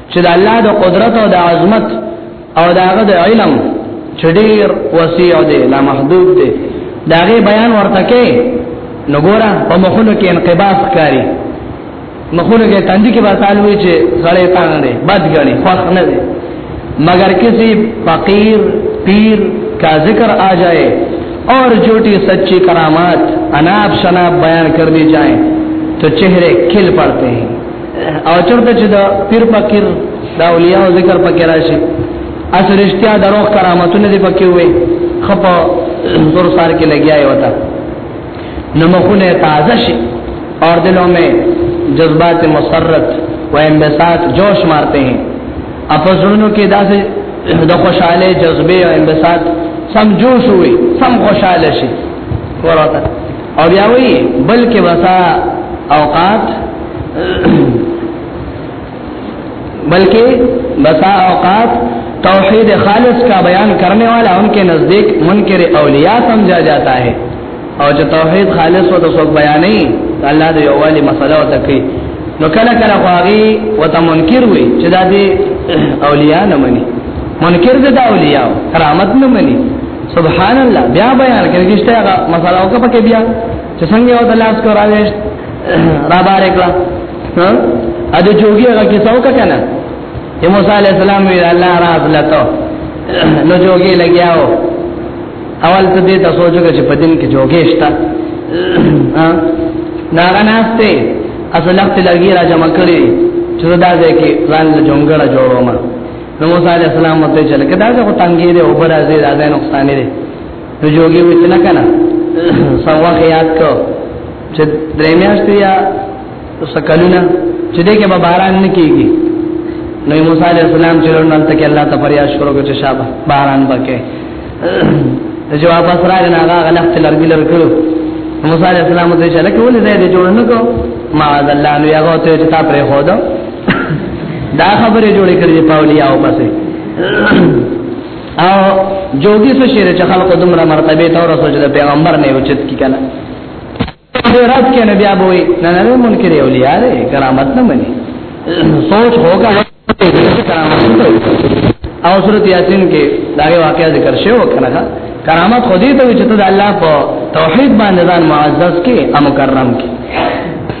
چې د الله د قدرت او د عظمت او د هغه د علم چې ډیر وسیع دی لا محدود دی دا غي بیان ورته کې نو ګوره په مخونو کې انقباض کاری مخونو کې تاندې کې باسالوي چې سړی تانه دی بد غړي خوښ نه دی مگر کسی فقیر پیر کا ذکر آ جائے اور جھوٹی سچی کرامات اناب شناب بیان کر دی جائیں تو چہرے کھل پڑتے ہیں او چرته چې دا پیر فقیر دا اولیاء او ذکر پکې راشي اصل اشتیا دروغ کرامتونه دي پکې وي خپا زور سار کې لګیا یو تا نمخونه تازه شي اور دلوں میں جذبات مسرت و انبساط جوش مارتے ہیں اپزونوں کے داس د خوشاله جذبه او انبساط سم جوش وي سم خوشاله شي ورته او بیا وی بلکې وسا اوقات بلکہ بسا اوقات توحید خالص کا بیان کرنے والا ان کے نزدیک منکر اولیاء سمجھا جاتا ہے او چې توحید خالص و ته څوک بیانې الله دې یووالي مسله او تکي نو کله کله خواږي و ته منکر وي چې دا دې اولیاء نه مني منکر دې دا اولیاء کرامت نه مني سبحان الله بیا بیان کوي چې هغه مسله او پکې بیا چې څنګه یو د لاس کو راويشت را بارې کړه ها ا دې جوګي هغه کې څوک کنه چې موسی عليه السلام وی الله راز لته نو جوګي لګیاو اول ته دې تاسو جوګه چې په دین کې جوګي شتا ها ناغه ناشته اصل وخت لګي را جمع کړی چې دا ځای کې ځان له جونګړه جوړو ما نو موسی عليه السلام ته چې لکه دا څه تنګي دې او برازي دا نقصان دې نو جوګي مې څنګه کنه سوا خیات کو چې درې میاشتې یا سکلونه چې دې کې به باران نه کیږي نو موسی عليه السلام چې ورنل ته کې الله ته فریاد شروع کړ چې شابه باران وکړي ته جواب سره راغله هغه غلط لرګي لرګو موسی عليه السلام ته چې لکه ولې دې جوړ نه کو ما الله نو هغه ته چې تا پرې خو دا دا خبره جوړې کړې پاولیا او پسې او جوګي څه شي چې خلکو دومره مرتبه ته ورسول چې پیغمبر نه اوچت کی کنه رات کې نبی ابوي نه نه منکر اولیاء دې کرامت نه مني سوچ هوګه او سورۃ یاسین کې داغه واقعا ذکر شوی وکړه کرامت خو دې ته چې ته د الله په توحید باندې ځان معزز کې او مکرم کې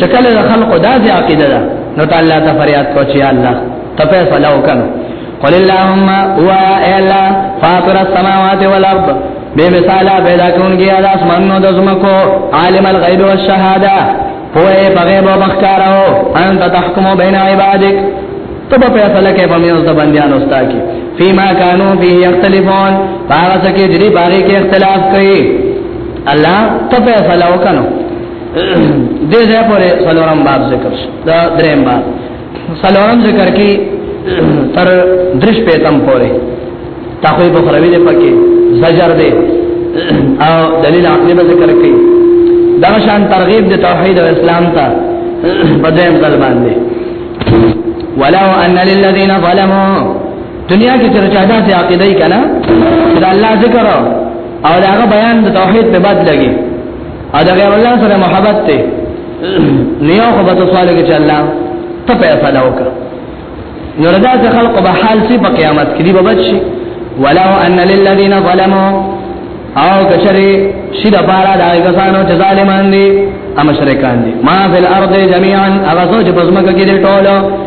چکل د خلق دا ځي عقیده ده نو تعالی ته فریاد کو چې الله ته فیصله وکړه قل اللهم هو الا فاطر السماوات والارض بے مثال پیدا کون کیا دا اسمانو د زمکو عالم الغیب والشهاده پوهه په غیب او مخکارو انت تحکم بین عبادک تب فیصله کې په میوز د بندیانو ستا کې فيما كانوا فيه يختلفون هغه څه کې چې باغې کې اختلاف کوي الله ته فیصله وکړو دې ځای پورې څلورم باب ذکر شو دا دریم باب څلورم ذکر کې تر درش پیتم پورې تخوی بخروی دې پکې زجر دې او دلیل عقلی به ذکر کې دا شان ترغیب دې توحید او اسلام ته بدیم ځل باندې ولو ان للذین ظلموا دنیا کې چرچا ده چې عقیده یې کنا چې الله ذکر او داغه بیان د توحید په بد لګي ا د غیر الله سره محبت ته نیو خو به سوال کې چې الله ته فیصله وکړه نو ردا ته خلق به حال سی په قیامت کې دی به بچي ولو ان للذین ظلموا او کچری شید پارا دا کسانو چې ظالمان دي امشرکان دي ما فی الارض جميعا اغه سوچ پزمک کې ټولو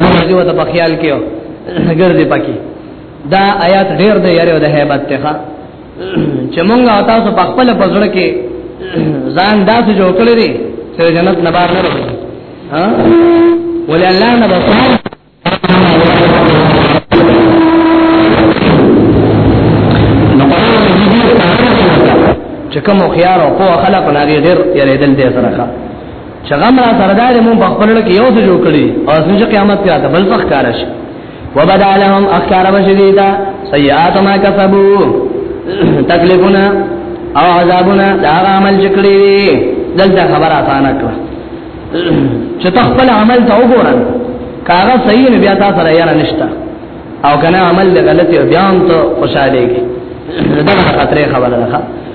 ورځي وته په خیال کې ګرځي پکې دا آیات ډېر د یاره د hebat ته ښا چې مونږ او تاسو په خپل پزړه کې ځان داسې جوړ کړی دی چې جنت نه بار نه راځي ها ولې الله نه بصار چې کوم خيار او په خلق نه غیر یې دل دې سره چغم را سره دار مون په خپل کې یو څه جوړ کړی او اسنه چې قیامت کې راته بل فخ کارش وبدا لهم اخکار بشدیدا سیئات ما کسبو تکلیفنا او عذابنا دا عمل چې کړی دلته خبر آسان کړ چې خپل عمل ته وګورئ کاغه صحیح نه بیا تاسو را یاره نشتا او کنه عمل د غلطي بیا هم ته خوشاله کی دا خطرې خبره ده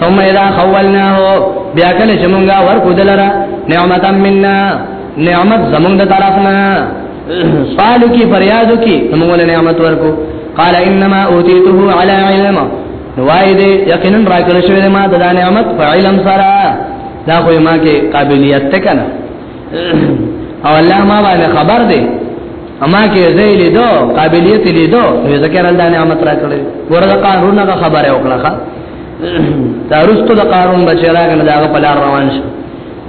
ثم اذا خولناه بیا کله چې مونږه ورکو دلرا نعمت منا نعمت زمونږ د طرفنا سوالو کی فریادو کی زمونږ له نعمت ورکو قال انما اوتیته على علم نوای دې یقینا راکړل شوی ما د نعمت په علم سره دا خو ما کې قابلیت ته کنه او الله ما باندې خبر دی اما کې زې لیدو قابلیت لیدو نو ذکر الله نعمت راکړل ورته قانون غا خبره وکړه دا رستو د قارون بچی راغی نو داغه په لار روان شو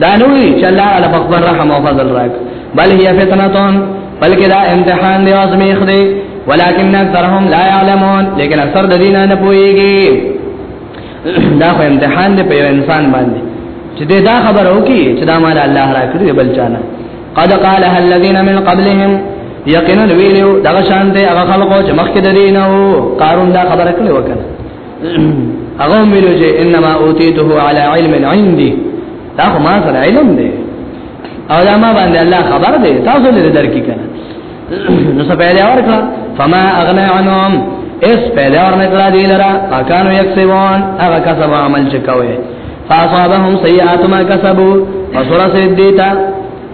دا نوې چې الله تعالی په خپل رحم او فضل راک بل هي فتنتون بلکې دا امتحان دی او زميخ دی ولكن اكثرهم لا يعلمون لیکن اکثر د دینه نه پويږي دا خو امتحان دی په انسان باندې چې دا خبر او کی چې دا مال الله را کړی بل چانه قد قالها الذين من قبلهم یقینا ویلو دغه شان دی هغه خلکو چې مخکې د دینه وو قارون دا خبره کړې وکړه هغه ویلو چې انما اوتیته علی علم عندي دا خو ما سره علم دی او دا ما باندې الله خبر دی تاسو لري درکې کنه نو څه پیدا ورکړه فما اغنا عنهم اس پیدا ورنکړه دی لرا اکانو یکسبون هغه کسب عمل چې کوي فاصابهم سیئات ما کسبوا فسرسد دیتا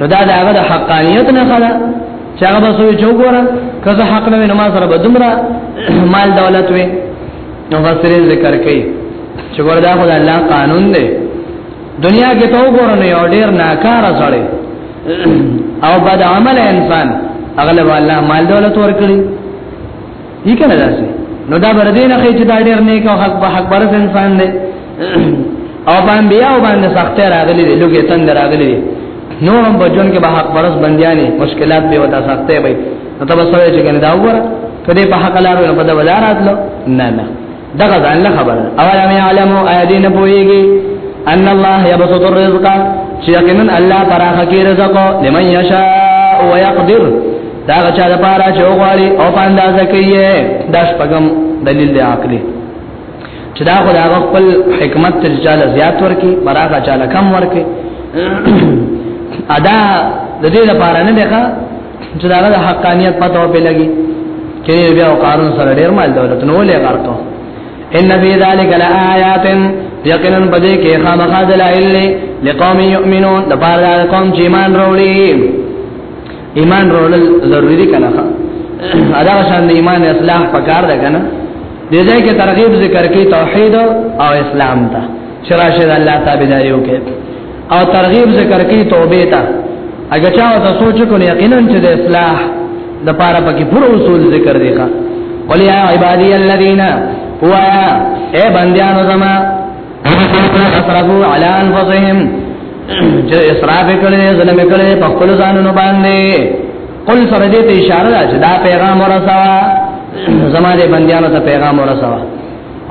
نو دا د هغه د حقانیت نه خلا چې هغه به سوې چوغورا کله حق نه نو ما سره به دومره مال دولت وي نو فسرین ذکر کوي چې ګوردا خدای الله قانون دی دنیا کې تو ګورنه یو ډیر ناکار سره او بد عمل انسان اغلب الله مال دولت ورکړي دي کنه داسې نو دا بر دې نه خې چې دا ډېر نیک او حق به حق بر انسان دی او باندې بیا او باندې سخت راغلي دي لوګي تند راغلي دي نو هم بجون کې به حق برس بنديانې مشکلات به وتا سختې وي نو تاسو سره چې کنه دا وره کله په حق لارو نه بده ولارات لو نه نه دغه ځان له خبر او لم يعلم ايدين بويږي ان الله يبسط الرزق چې یقینا الله پراخه کې رزق لمن يشاء ويقدر دا غچا د پاره چې وغواړي او په اندازه کې یې داش پغم دلیل دی عقلي چې دا خو دا خپل حکمت ته چاله زیات ورکی براغه چاله کم ورکی ادا د دې لپاره نه ده چې دا د حقانيت پته او بلګي چې بیا قارون سره ډیر مال دولت نو ولې غرقو ان فی ذلک لآیات یقینا بده کې خامخا دلائل لقوم یؤمنون د پاره قوم چې ایمان وروړي ایمان وروړل ضروری دي کنه ادا شان د ایمان اصلاح پکار ده کنه دې ځای کې ترغیب ذکر کې توحید او اسلام ته شراشه الله تعالی دایو کې او ترغیب ذکر کوي توبه ته اګه چا ته سوچ کو نه یقینا چې د اصلاح د پاره پکې پر اصول ذکر دي ښا قل یا عبادی الذین هو اے بندیانو زما اسرفوا علی انفسهم چې اسراف کړي ظلم کړي په خپل ځانونو باندې قل سره دې ته اشاره ده چې دا پیغام ورسوا زما دې بندیانو ته پیغام ورسوا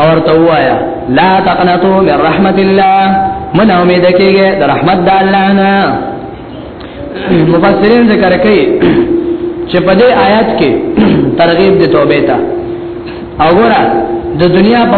اور تو وایا لا تقنطو من رحمت الله من امید کیږي د رحمت د الله نه مفسرین ذکر کوي چې په دې آیات کې ترغیب د توبې ته او ګره د دنیا په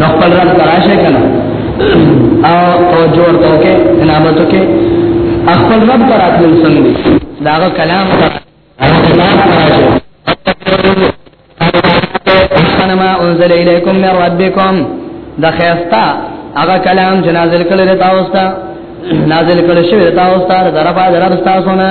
نو خپل رب تراشه کنه او توجه ورته وکې انابت وکې خپل رب تراتل څنګه دي داغه کلام احسن ما انزل الیکم من ربکم د خیستا هغه کلام چې نازل کړل تاسو ته نازل کړل شوی تاسو ته درپا درپا تاسو نه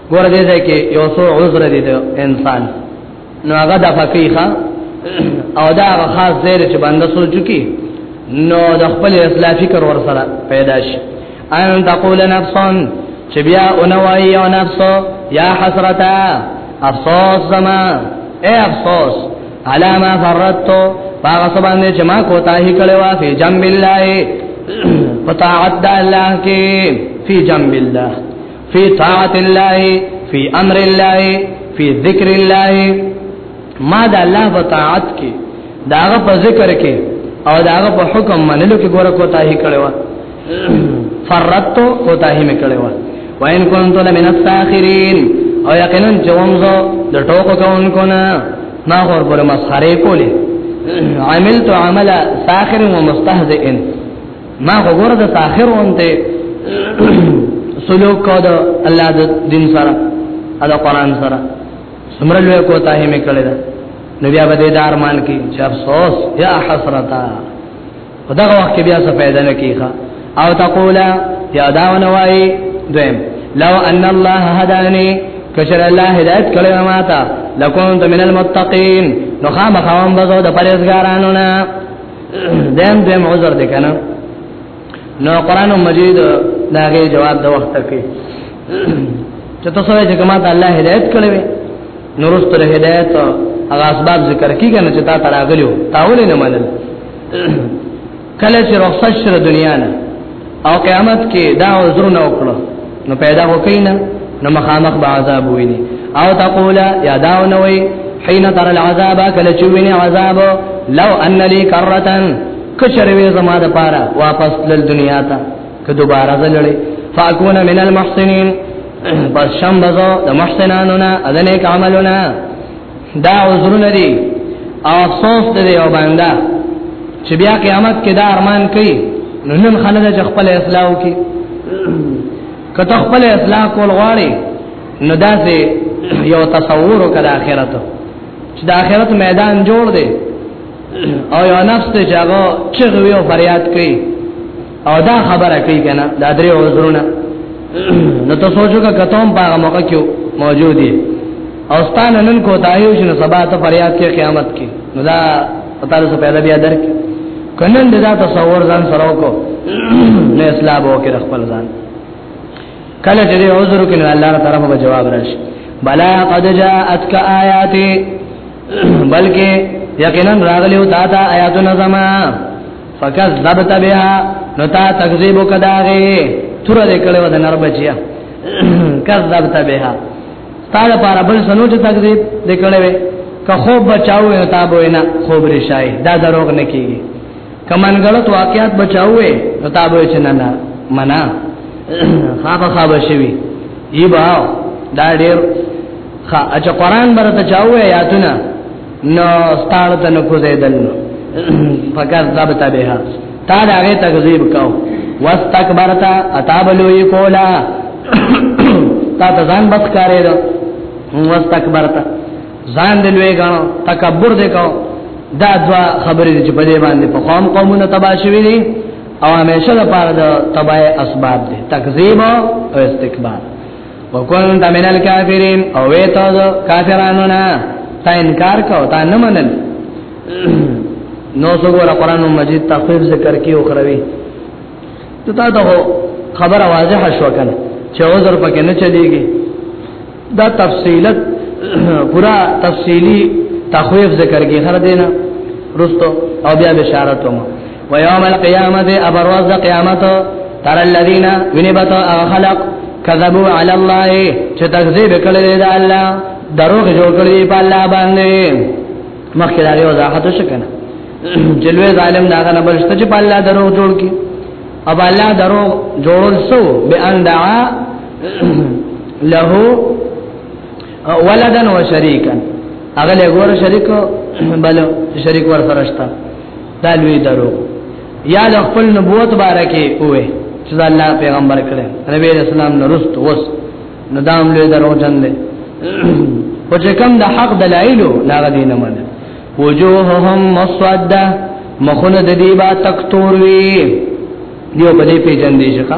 ګور دې ځای کې یو څو عذر دي د انسان نو هغه د فقیخه او دا هغه خاص ځای چې باندې سوچو کې نو د خپل اصلاح فکر ور سره پیدا شي ان تقول نفسا چې بیا اونوای یو نفس یا حسرتا افسوس زما اے افسوس علامه فرتو پاغه سبحانه چې ما کوتاهی کړو وا فی جنب الله پتاعت د الله کې فی جنب الله فی طاعت الله فی امر الله فی ذکر الله ما د الله په طاعت کې داغه په ذکر کې او داغه په حکم منلو کې ګوره کوتاهی کړو فرت کوتاهی مې کړو وان كنت لمن الساخرين او یقینا جومزو د ټوکو کوونکو نه ما خور پر مسخره کوله عملت عمل ساخر ومستهزئ ما وګوره د تاخير وانته سلوک کو د الله د دین سره د قران سره سمره له کوته یې میکړل نو بیا به د ارمان کې چې افسوس یا حسرتا خدغه وخت بیا څه پیدا نه کیخه او تقولا یا داونه وای دویم لو ان الله هدانی کشر الله هدایت کړو ما ته لکونت من المتقین نو خامخوام بزو د پرهیزګارانو نه دیم دیم عذر دی کنه نو قران مجید داغه جواب د وخت کې چې تاسو یې کما ته الله هدایت کړی وي نورست له هدایت هغه اسباب ذکر کیږي نه چې تا تراغلیو تاول نه منل کله چې رخصت شره دنیا نه او قیامت کې دا عذر نه وکړو نو پیدا وکینا نو مخامخ به عذاب ویني او تقول یا داو نو وی حين تر العذاب کله چې ویني عذاب لو ان لي کرتا کچره وی زما د پاره واپس لل دنیا ته که دوباره زلړې فاكون من المحسنين پس شم بزو د محسنانو نه اذنه عملونه دا عذرونه دي او افسوس دی او باندې چې بیا قیامت کې دا ارمان کوي نو نن خلک چې خپل اصلاح وکړي کته خپل اصلاح کول غواړي نو دا سه یو تصور وکړه آخرت چې د آخرت میدان جوړ دی او یو نفس ته ځاګه چې ویو فریاد کوي او دا خبره کوي کنه دا درې عذرونه نو ته سوچو کا کتوم په هغه موقع کې موجود دي او ستانه نن کو تایو شنو سبا ته فریاد کې قیامت کې نو دا پتا له پیدا بیا درک کنن دا تصور ځان سره کو نه اسلام او کې خپل ځان کله چې عذر کې نه الله تعالی په جواب راشي بلا قد جاءتك آیاتی بلکې یقینا راغلیو تا ته آیاتونه زمانہ فکذبت بها نو تا تکذیب کداغه تر دې کړو د نر بچیا کذبت بها ستاره پر بل سنو چې تکذیب دې کړو که خوب بچاو نه تا بوینا خوب رشای دا دروغ نه کیږي کمن غلط واقعات بچاو نه تا بوی چې نه نه منا خابه خابه شوی ای باو دا ډیر خا اچ قران برته چاوې یاتونه نو ستانو ته نکو زیدل فکر دا بتا به ها تا دا غي تکذیب کو واستكبرت اتابلوی کولا تا ته ځان بس کارې دا واستكبرت ځان دې لوی غاڼو تکبر دې کو دا دوا خبرې چې په دې باندې په قوم قومونه تباشوي دي او همیشه لپاره د تبای اسباب دي تکذیب او استکبار وکونت من الکافرین او وی ته کافرانو نه تا انکار کو تا نه منل نو څنګه قرآن مجید تخفیف ذکر کی او خروی ته تا ته خبره واضحه شو کنه چې عذر پکې نه چلیږي دا تفصیلت پورا تفصیلی تخویف ذکر کی خر دینا رستو او بیا بشارتو مو و یوم القیامت ابروز قیامت تر الذین ونبت خلق کذبوا علی الله چې تکذیب کړل دی الله دروغ جوړ کړی په الله باندې مخکې دا یو وضاحت وشکنه جلوه ظالم دا نه بلشته چې په الله دروغ جوړ کی او الله دروغ جوړول سو به ان دعا له ولدن و شریکا اغه له ګور شریک بل شریک ور فرشتہ دا لوی درو یا د خپل نبوت بارکه وې چې دا الله پیغمبر کړي نبی رسول الله نرست وس نو دا هم لوی درو جن دي او چې کوم د حق دلایل لاغ دین من وجوههم مسوده مخونه د دې با تکتور وی دیو په دې پیجن دي ځکه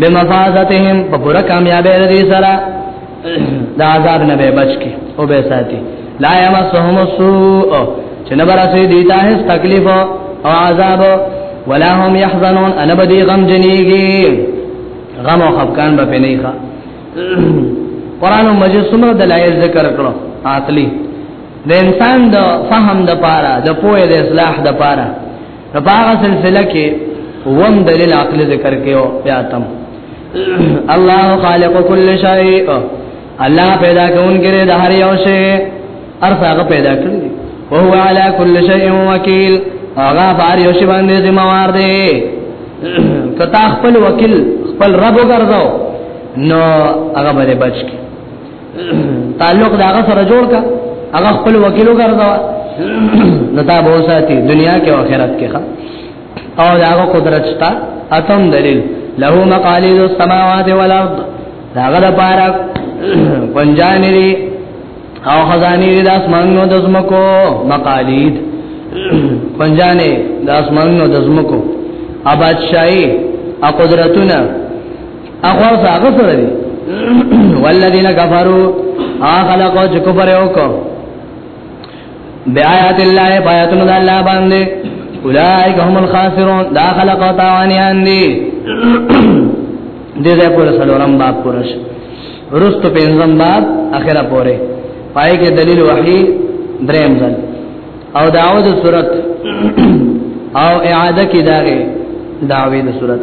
بمفازتهم په پوره کامیابی د دې سره د عذاب نه به بچ کی او به ساتي لا یمسهم السوء چې نه برسي دي ته هیڅ تکلیف او عذاب ولا هم يحزنون انا بدی غم جنیږي غم او خفقان به پنه ښه قران مجید سمره دلایل ذکر کړو عقلی د انسان د فهم د پاره د پوهې د اصلاح د پاره په هغه سلسله کې وم دلیل عقل ذکر کېو بیا تم الله خالق كل شيء الله پیدا کون کړي د هر یو شی ارساغه پیدا کړی او هو علی کل شیء وکیل هغه بار یو شی باندې ذمہ وار دی کتا خپل وکیل خپل رب وګرځاو نو هغه باندې بچ کی تعلق داغه سره جوړ کا هغه خپل وکیلو ګرځوا نتا به ساتي دنیا کې او آخرت کې ښا او داغه قدرت شتا اتم دلیل له مقالید السماوات والارض داغه د پارا پنجانی دی او خزانی دی د اسمانونو د زمکو مقالید پنجانی د اسمانونو د زمکو ابادشاہي او قدرتونه اخوا هغه سره دي والذین کفروا اخلقوا چې کفر وکړو بیاات الله بیاتن الله باندې اولئک هم الخاسرون دا خلقوا تاوانیان دي دې ځای پر سلورم باب پرش رست پنځم باب اخره پوره پای کې دلیل وحی دریم ځل او داو د صورت او اعاده کې داغه داوی د صورت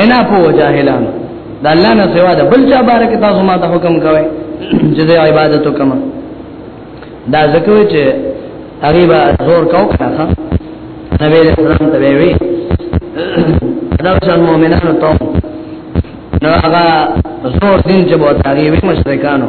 انا پو جاهلان دا الله نه سوا ده بل چا بارک تاسو ما ته حکم کوي چې د عبادت وکم دا ځکه چې هغه به زور کاو کړه نبی رسول الله ته وی دا څنګه مؤمنانو ته نو هغه زور دین چې بوتاري وي مشرکانو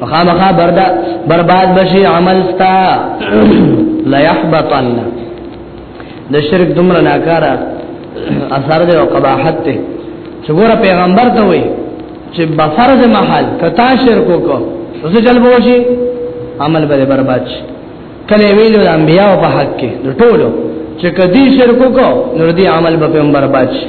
فخامخا بردا برباد بشي عمل ستا لا يحبطن د شرک دومره ناکاره اثر دی او قباحت دی چې ګوره پیغمبر ته وي چې بفرض محل کتا شرک وکړو څه چل بوشي عمل به برباد شي کله ویلو د انبیاء په حق کې د ټولو چې کدی شرک وکړو نور دی عمل به برباد شي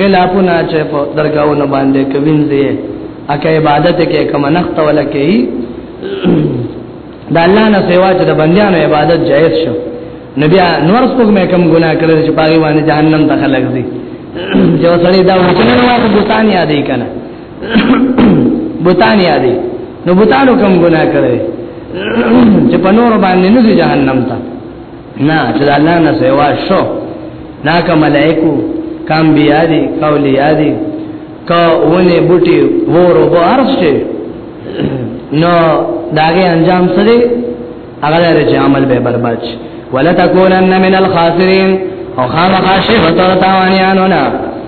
ګلاپونه چې په درگاهونو باندې کوینځي اکه عبادت کې کوم نخت ولا کوي د الله نه سیوا چې د بندیانو عبادت جایز شو نبی نور څوک مې کوم ګناه کړل چې پاګی باندې جهنم ته خلک دي جو سړی دا وچنه نو هغه بوتان یادې کنه بوتان یادې نو بوتانو کوم ګناه کړل چې په نور باندې نه جهنم ته نه چې الله نه سیوا شو نا کا ملائکو کام بیا دي قولی یادي کا ونه بوټي ورو به ارسته نو داګه انجام سره هغه لري چې عمل به برباد شي ولا تکونن من الخاسرین او خامخا شی وتر تاوانیانو نه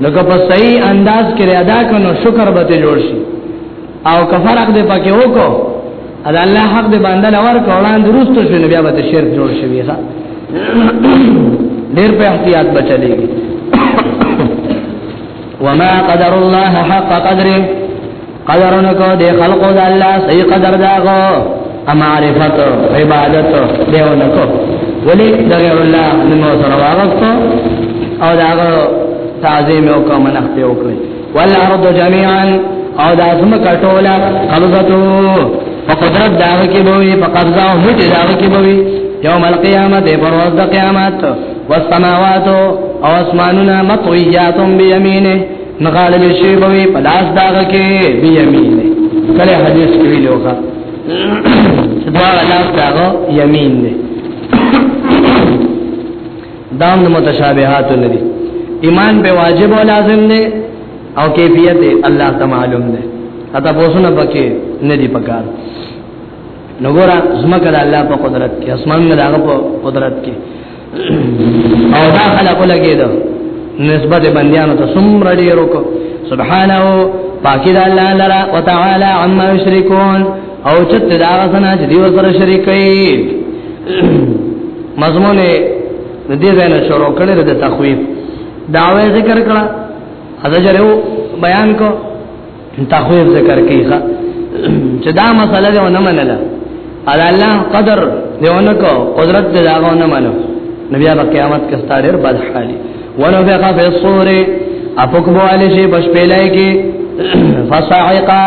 نو که په صحیح انداز کې ادا کړو شکر به ته جوړ شي او که فرق دې پکې وکړو ادا الله حق دې باندې لور کوړان درست شو نو بیا به شرک جوړ شي ښا ډېر په احتیاط بچلېږي وما قدر الله حق قدره قدرونه کو د خلقو د الله صحیح قدر داغو امعرفت عبادت دیونه کو ولی د غیر الله نمو سره واغستو او داغو تعظیم او کو منښت او کړی والارض جميعا او د اسم کټولا قبضتو په قدرت داغه کې بوي په قبضه او هټ داغه کې بوي یوم القیامت پر ورځ د قیامت والسماوات او اسمانونه مطویات بیمینه نغال می شی بوی پلاس داغ کې بیمین کله حدیث کې ویلو کا دوا لاس داغ یمین دی دام د متشابهات ندی ایمان به واجب او لازم دی او کیفیت الله تعالی معلوم دی اته پوسونه پکې ندی پکار نګورا زما کړه الله په قدرت کې اسمان نه داغه په قدرت کې او دا خلق لګیدو نسبت بندیانو ته سمر ډیرو کو سبحانه پاکی دا الله لرا وتعالى عما یشركون او چت دا غسنا چې دیو سره شریکي مضمون د دې ځای نه شروع کړي د تخویف داوی ذکر کړه اذجرو بیان کو تخویف ذکر کوي چې دا مسله دی ونه منله ال الله قدر دی ونه کو قدرت دی دا ونه منو نبی هغه قیامت کې ستاره بد حالي ونه فقه فی الصور اپک بواله شي بش پیلای کې فصاعقا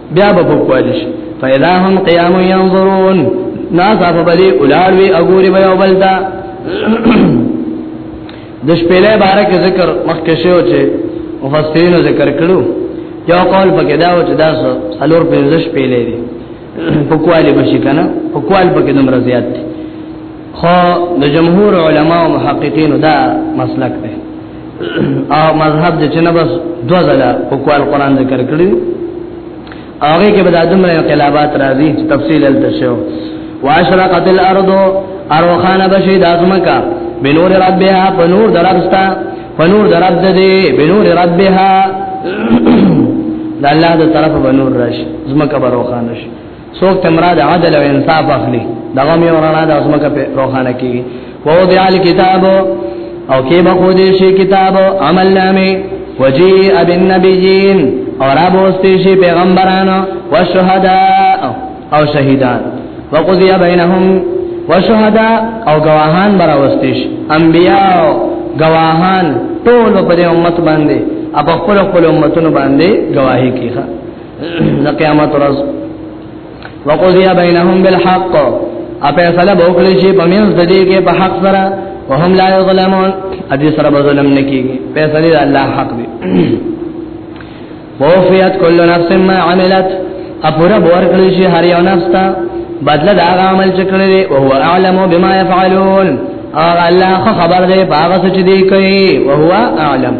بیا به پوکوالی شي فاذا هم قیام ينظرون ناس په بلی اولاد وی اګوري به او بلدا د شپېلې بارک ذکر مخکې شو چې مفسرینو ذکر کړو یو قول پکې دا و چې دا څلور پنځه شپېلې دي پکوالی بشي کنه پکوال پکې دومره زیات دي خو د جمهور علما او محققین دا مسلک دی او مذهب د چنه بس دو ځله په قوال قران ذکر کړی هغه کې بد ادم انقلابات راځي تفصیل دلته شو واشرقت الارض اروخان بشي دازمکا بنور ربها بنور دربستا بنور درب دې بنور ربها د الله د طرف بنور راشي زمکا بروخان شي څوک ته مراد عدل او انصاف اخلي دغه مې ورانه د ازمکه په روخانه کې وو دی ال کتاب او کې به خو دې شي کتاب عمل نامه وجي اب النبيين اور اب اوستي شي پیغمبرانو او شهداء او شهیدان وقضي بينهم وشهداء او گواهان برا اوستي شي انبياء گواهان ټول په دې امت باندې اپ خپل خپل امتونو باندې گواهی کیخه د قیامت ورځ وقضی بینهم بالحق اپه سره بوکلی شي په مینځ د دې کې په حق سره وهم لا یظلمون ادي سره به ظلم نکیږي پیسې دی الله حق دی ووفیت کل نفس ما عملت اپورا بور کلی شي هر یو نفس ته بدله دا عمل چې کړی دی او هو اعلم بما يفعلون او الله خبر دی باغ سچ دی کوي او هو اعلم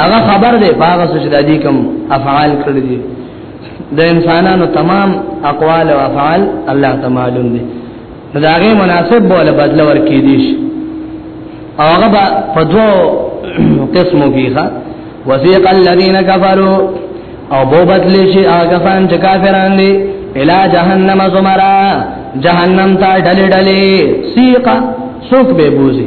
هغه خبر دی باغ سوچ د دې کوم افعال کړی دي د انسانانو تمام اقوال او افعال الله تعالی معلوم دي دا غي مناسب بوله بدل ورکې دي هغه با په دوه قسمو کې ښه وسيق الذين كفروا او بو بدل شي هغه فان چې کافران دي الى جهنم زمرا جهنم ته ډلې ډلې سيقا سوق به بوزي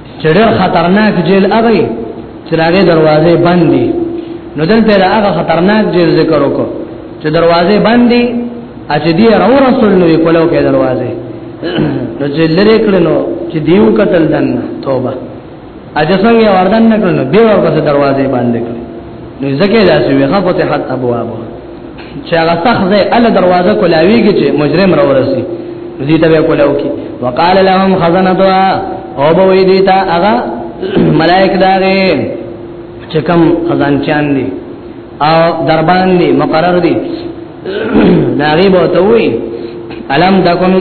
چې ډېر خطرناک جیل هغه چې هغه دروازې بندي نو دلته دا هغه خطرناک جیل ذکر وکړو چې دروازې بندي اچ دې راو رسول نو کولو کې دروازې نو چې لری کړنو چې دیو قتل دن توبه اجسنګ یې وردن نکړنو به ورپسې دروازې باندې کړ نو ځکه دا چې ویخه فتحت ابوابه چې هغه سخت ځای ال دروازه کولاویږي چې مجرم را ورسي دې ته کولاو کی وقال لهم خزنتها او به وی دې ته هغه ملائک داغه چې کوم خزانچان دي او دربان دي مقرر دي ناغي به ته وی الم تکون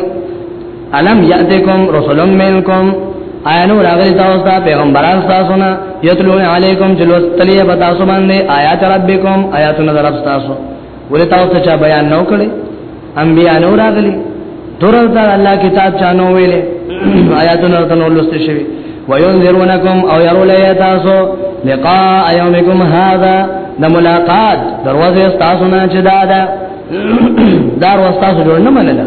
الم یاتکم رسول منکم آیانو راغلی تاسو ته پیغمبران تاسو نه یتلون علیکم جلوس تلی به تاسو باندې آیات ربکم آیات نظر تاسو ولې تاسو ته چا بیان نو کړی انبیاء نو راغلی تورل ته الله کتاب چانو ویلې آیات نظر ته نو لوست شوی وینذرونکم او يرول تاسو لقاء یومکم هذا د ملاقات دروازه تاسو نه چې دا دا دار واستاسو جوړ نه منله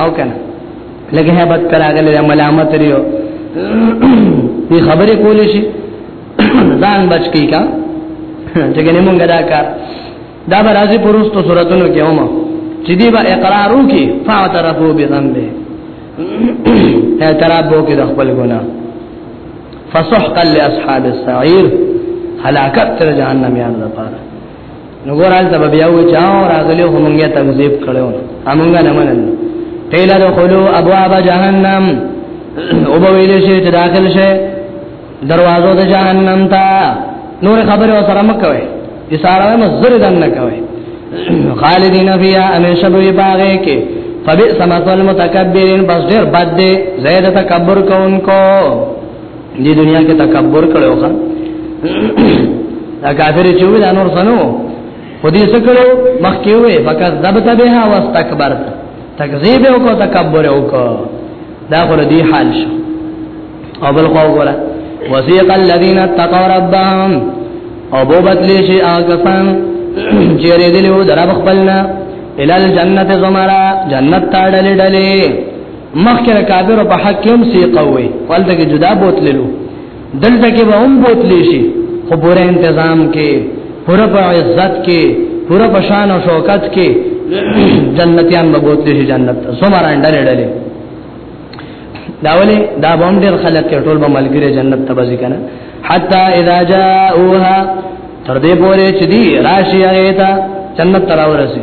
او کنه لکه هبت کراغله ملامت لريو دې خبرې کولې شي ځان بچ کی کا څنګه نه مونږه دا کار دا به راځي پروستو صورتونو کې هم چې دی به اقرار وکي فاعترفوا بذنبه اعتراف وکي د خپل ګناه فسحقا لاصحاب السعير هلاکت تر جهنم یان لپاره نو ګورال ته بیا و چې او راغلی خو مونږه تکذیب کړو امونګه نه منل قیل دخلوا ابواب جهنم او به ویل شي چې داخل شي دروازو د جهنم ته نور خبره وسره مکوي اشاره مې زر دن نه کوي خالدین فیها همیشه به باغې کې فبئس مثل المتکبرین بس ډیر بد دی زید تکبر کوونکو دې دنیا کې تکبر کړو ښا دا کافر چې وی دا نور سنو خو دې څه کړو مخکې وې فقط ذبت بها واستكبر تکذیب او کو تکبر او کو دا غره دې حال شو او بل خو غره وسيق الذين اتقوا ربهم او بو بدلی شي هغه فن چې رې دې له درب خپلنا الى الجنه زمرا جنت تاړلې ډلې مخکره کابر په حق کې هم سیقه وي ولته کې جدا بوتللو دلته کې به هم بوتلی شي خو پوره تنظیم کې پوره په عزت کې پوره په شان او شوکت کې جنتیان به بوتلی شي جنت سمره انډلې ډلې دا ولې دا بوم ډېر خلک کې ټول به ملګری جنت ته بځی کنه حتا اذا جاءوها تر دې پوره چې دی راشي هغه ته جنت تراورسي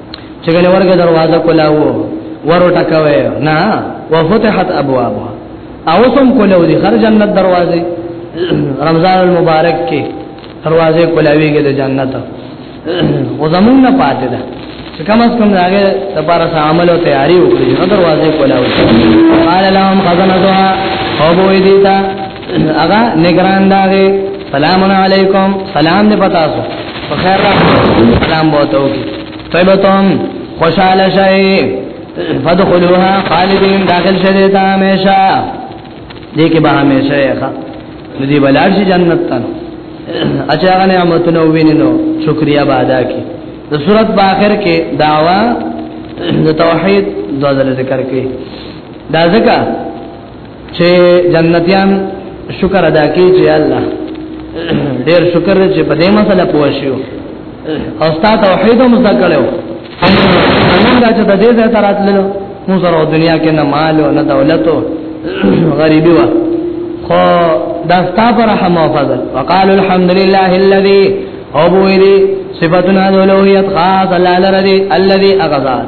چې ګل ورګه دروازه کولاو ورو ټکوي نه وفتحت ابوابها اوسم کولاو دي خر جنت دروازه رمضان المبارک کې دروازه کولاویږي د جنت او زمون نه پاتې ده چې کم از کم داګه لپاره عمل او تیاری وکړي نو دروازه کولاوي قال لهم خزنتها او بو دیتا اغا نگران داغه سلام علیکم سلام دې پتا سو په خیر را سلام بوتو کی طيبتم خوشاله شئ فدخلوها خالدین داخل شئ ته همیشه دې کې به همیشه ښه دې بلار شي جنت ته اچھا غنه نعمتونه وینینو شکریا به ادا کی د صورت په اخر کې داوا د توحید د ذکر کې دا ځکه چې جنتیان شکر ادا کوي چې الله ډېر شکر چې په دې مسله پوه شو او ستا توحید هم زده کړو نن دا چې د دې ځای ته راتللو موږ سره دنیا کې نه مال او نه دولت او غریبي و خو دا ستا پر رحم او فضل وقالو الحمد لله الذي او بویلی صفتنا دولویت خاص اللہ لردی الذي اغزات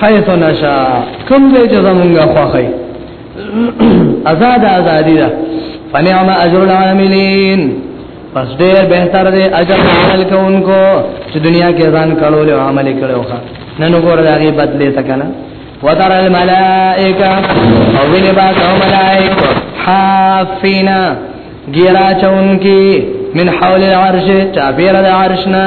حيث نشا کوم دې چې زمونږه خوخی آزاد آزادی دا فنعم اجر العاملین پس ډېر بهتر دی اجر عمل کوونکو چې دنیا کې ځان کړو له عمل کړو ښا نن وګوره دا غي بدلې تکنه وتر الملائکه او ویني با ملائکه حافینا ګیرا چون کی من حول العرش چا بیر العرشنا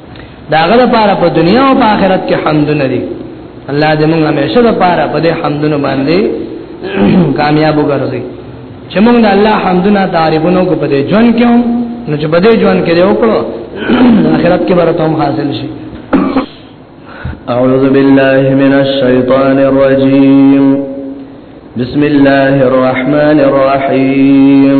دا غره پاره په دنیا او په آخرت کې حمدونه دي الله دې موږ همیشه د پاره په دې حمدونو باندې کامیاب وګرځي چې موږ د الله حمدونه تعریفونه کو په دې ژوند کې هم نو چې په دې ژوند کې دی وکړو آخرت کې برته هم حاصل شي
أعوذ بالله من الشيطان الرجيم بسم الله الرحمن الرحيم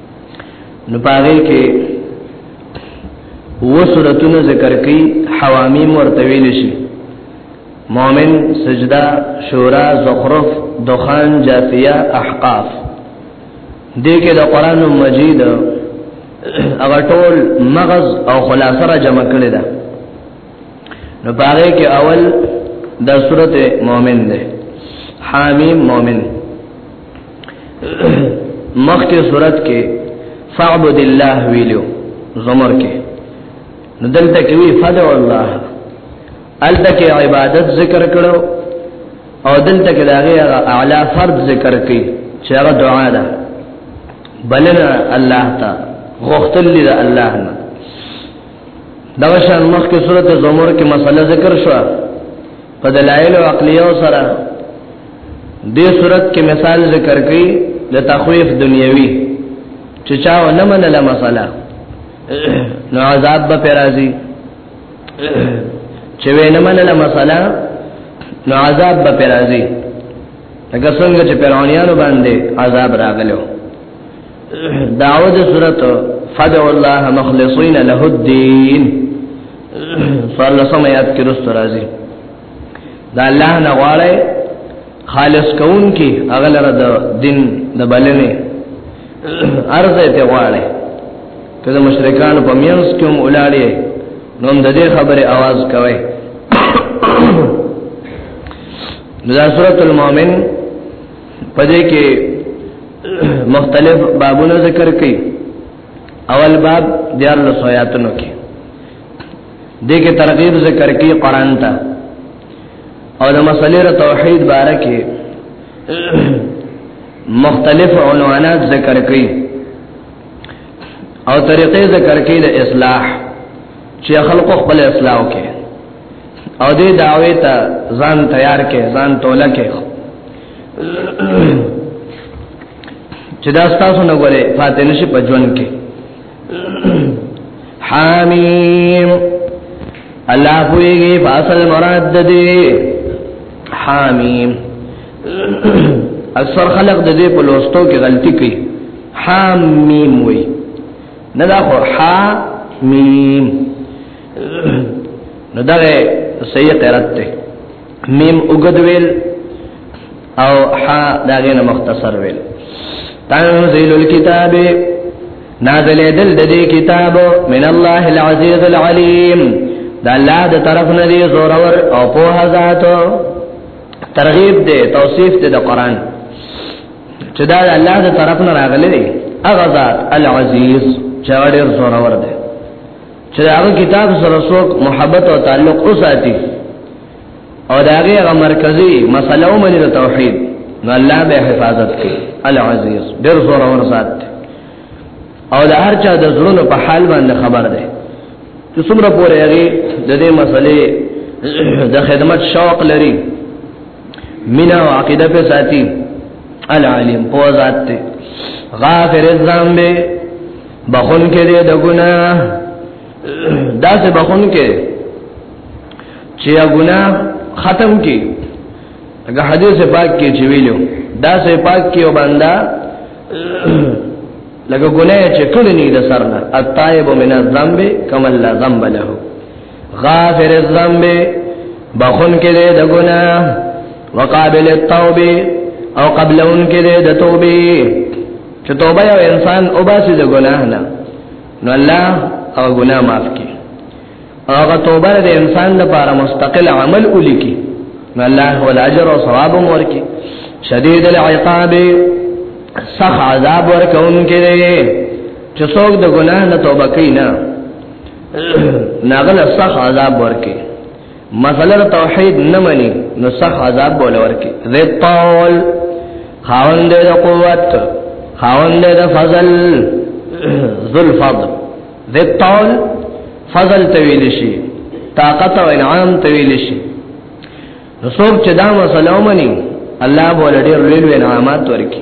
نو پاره کې و سورتونو ذکر کوي حوامی مرتویل شي مؤمن سجده شورا زخرف دخان جاثیه احقاف دې کې د قران مجید هغه ټول مغز او خلاصه را جمع کړی دا نو پاره کې اول د سورته مؤمن ده حامیم مؤمن مخکې صورت کې فعبد الله ویلو زمر کې نو دلته کې وی فدع الله الته کې عبادت ذکر کړو او دلته کې داغه اعلی فرض ذکر کړي چې هغه دعا ده بلنه الله ته غوښتل دي الله نه دا شان مخکې سورته زمر کې مسله ذکر شوه په دلایل او عقلیو سره د صورت کې مثال ذکر کړي د تخویف دنیوي چې چا نه منله مسله نو عذاب به پرازي چې نه منله مسله نو عذاب به پرازي لکه څنګه چې فرعونانو باندې عذاب راغلو داود سورت فدعو الله مخلصین له الدین صلی الله سم یاد کې رست راځي دا الله نه غواړي خالص کون کې اغلره د دین د بلنې ارزه ته غواړي کله مشرکان په مینس کې هم ولاړې نو د دې خبره आवाज کوي دا سورۃ المؤمن پدې کې مختلف بابونه ذکر کړي اول باب دیار له سویاتونو کې دې کې ترغیب ذکر کړي قران ته او د مسلې ر توحید باره کې مختلف عنوانات ذکر کړي او طریقې ذکر کړي د اصلاح چې خلکو خپل اصلاح وکړي
او دې داوي ته ځان تیار کې ځان توله کې چې دا تاسو نه غره فاتح نشي په ژوند کې حامیم الله پویږي فاصل مراد دې حامیم اکثر خلق د دې په لوستو کې غلطي کوي حامیم وي نه دا خو حامیم نو دا صحیح قرات ته میم وګد ویل او ح داغه مختصر ویل تنزيل الكتاب نازل دل د دې کتاب من الله العزيز العليم دا الله د طرف نه دی زور اور او په هزاتو ترغیب دی توصیف دی د قران چې دا الله د طرف نه راغلی دی اغه ذات العزيز چاړې زور اور دی چې هغه کتاب سره څوک محبت او تعلق وساتي او دا هغه مرکزی مسله ومني د توحید نو الله به حفاظت کوي العزیز ډیر زور اور ذات او د هر چا د زړونو په حال باندې خبر ده چې څومره پورې هغه د دې مسلې د خدمت شوق لري مینا او عقیده په ساتي العلیم په ذات غافر الذنب بخون کې دې د ګنا داسې بخون کې چې ګنا ختم کې هغه حدیث پاک کې چې ویلو داسې پاک کې او بندا لکه ګناه چې کړنی د سرنا التائب من الذنب کما لا ذنب له غافر الذنب بخون کې دې د ګناه وقابل التوب او قبلون کې دې د توبې چې توبه یو انسان او باسي د ګناه نه نو الله او ګناه معاف کړي هغه توبه د انسان لپاره مستقل عمل ولیکي نو الله ول اجر او ثواب ورکي شدید العقاب سخ عذاب ورکون کې چې څوک د ګناه نه توبه کوي نه ناغل صح عذاب ورکی مسله توحید نه منی نو صح عذاب بول ورکی ذی طول خاوند د قوت خاوند د فضل ذل فضل ذی طول فضل تویل شي طاقت او انعام تویل شي نو څوک چې دا مسله ومني الله بول ډیر لوی انعامات ورکړي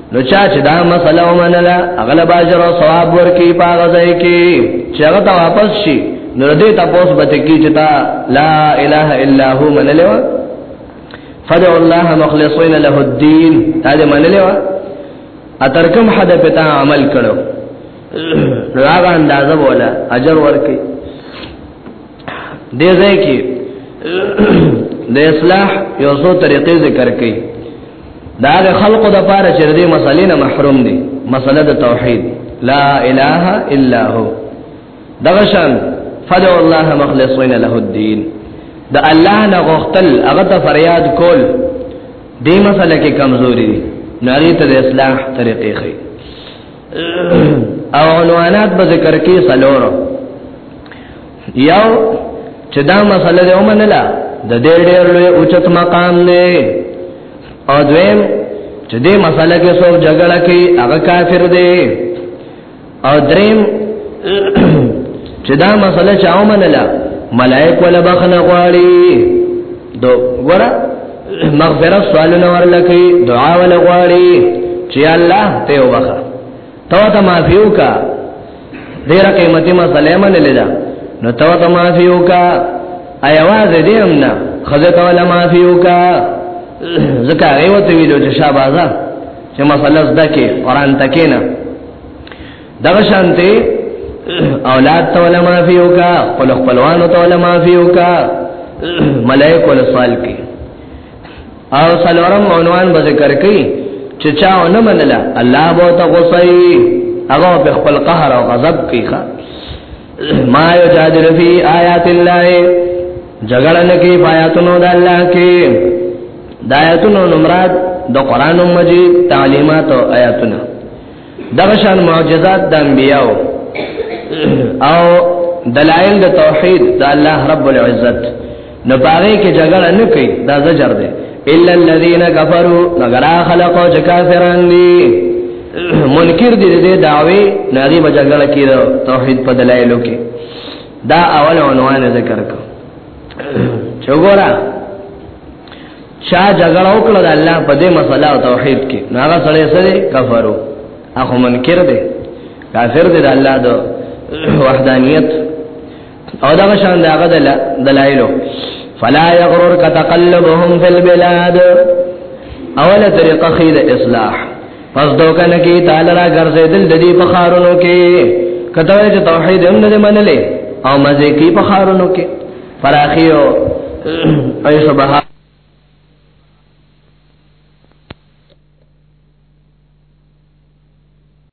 نو چا چې دا مسله ومنله اغلب اجر او ثواب ورکی په غزای کې چې هغه ته واپس شي نو دې تاسو به تکي چې تا لا اله الا هو منلو فدع الله مخلصین له الدين دا دې منلو اترکم حد پتا عمل کړو راغ اندازه بوله اجر ورکی دې ځای کې د اصلاح یو څو طریقې ذکر کړي دا د خلقو د پاره چې دې مسلې نه محروم دي مسله د توحید لا اله الا هو دغشان فدع الله مخلصین له الدين د الله نه غختل هغه ته فریاد کول دې مسله کې کمزوري دي ناری ته د اصلاح طریقې خي او عنوانات به ذکر کې سلور یو چې دا مسله ده ومنله د دې ډېر لوی اوچت مقام دی او دویم چې دې مسله کې څو جګړه کې هغه کافر دی او دریم چې دا مسله چا ومنله ملائک ولا بخنه غواړي دو ګره مغفرت سوالونه ورلکې دعا ول غواړي چې الله ته وبخه تو ته معفو کا ډیره قیمتي مسله منه لیدا نو تو ته معفو کا ایواز دې هم نه خزه ته ولا معفو کا زکه غیوت ویلو چې شابازه چې مسله زده کې قران تکې نه دغه شانته اولاد ته ولا معافي وکا خپل خپلوانو ته ولا معافي وکا ملائکه ول سوال کوي او سلورم عنوان به ذکر کوي چې چا نه منله الله به ته غصي هغه په خپل قهر او غضب کوي ما یجادل فی آیات الله جګړه نه کوي آیاتونو د الله کې د آیاتونو نمراد د قران مجید تعلیمات او آیاتونه دغه شان معجزات د انبیاو او دلائل د توحید د الله رب العزت نو باغې کې جګړه نه کوي دا زجر دی الا الذين كفروا مگر خلقوا كافرون دي منکر دي دې دعوی ناری بجګړه کې توحید په دلایلو کې دا اول عنوان ذکر کو چوغورا چا جګړه وکړه د الله په دې مسله او توحید کې هغه سړی سره کفرو اخو منکر دی کافر دی د الله د وحدانیت او دا شان دا غد دلایلو فلا یغرر کتقلبهم فی البلاد اوله طریقه خید اصلاح پس دوکان کې تعالی را ګرځیدل د دې په خارونو کې کته چې توحید هم نه منلې او مزه کې په خارونو کې فراخیو ایسو بها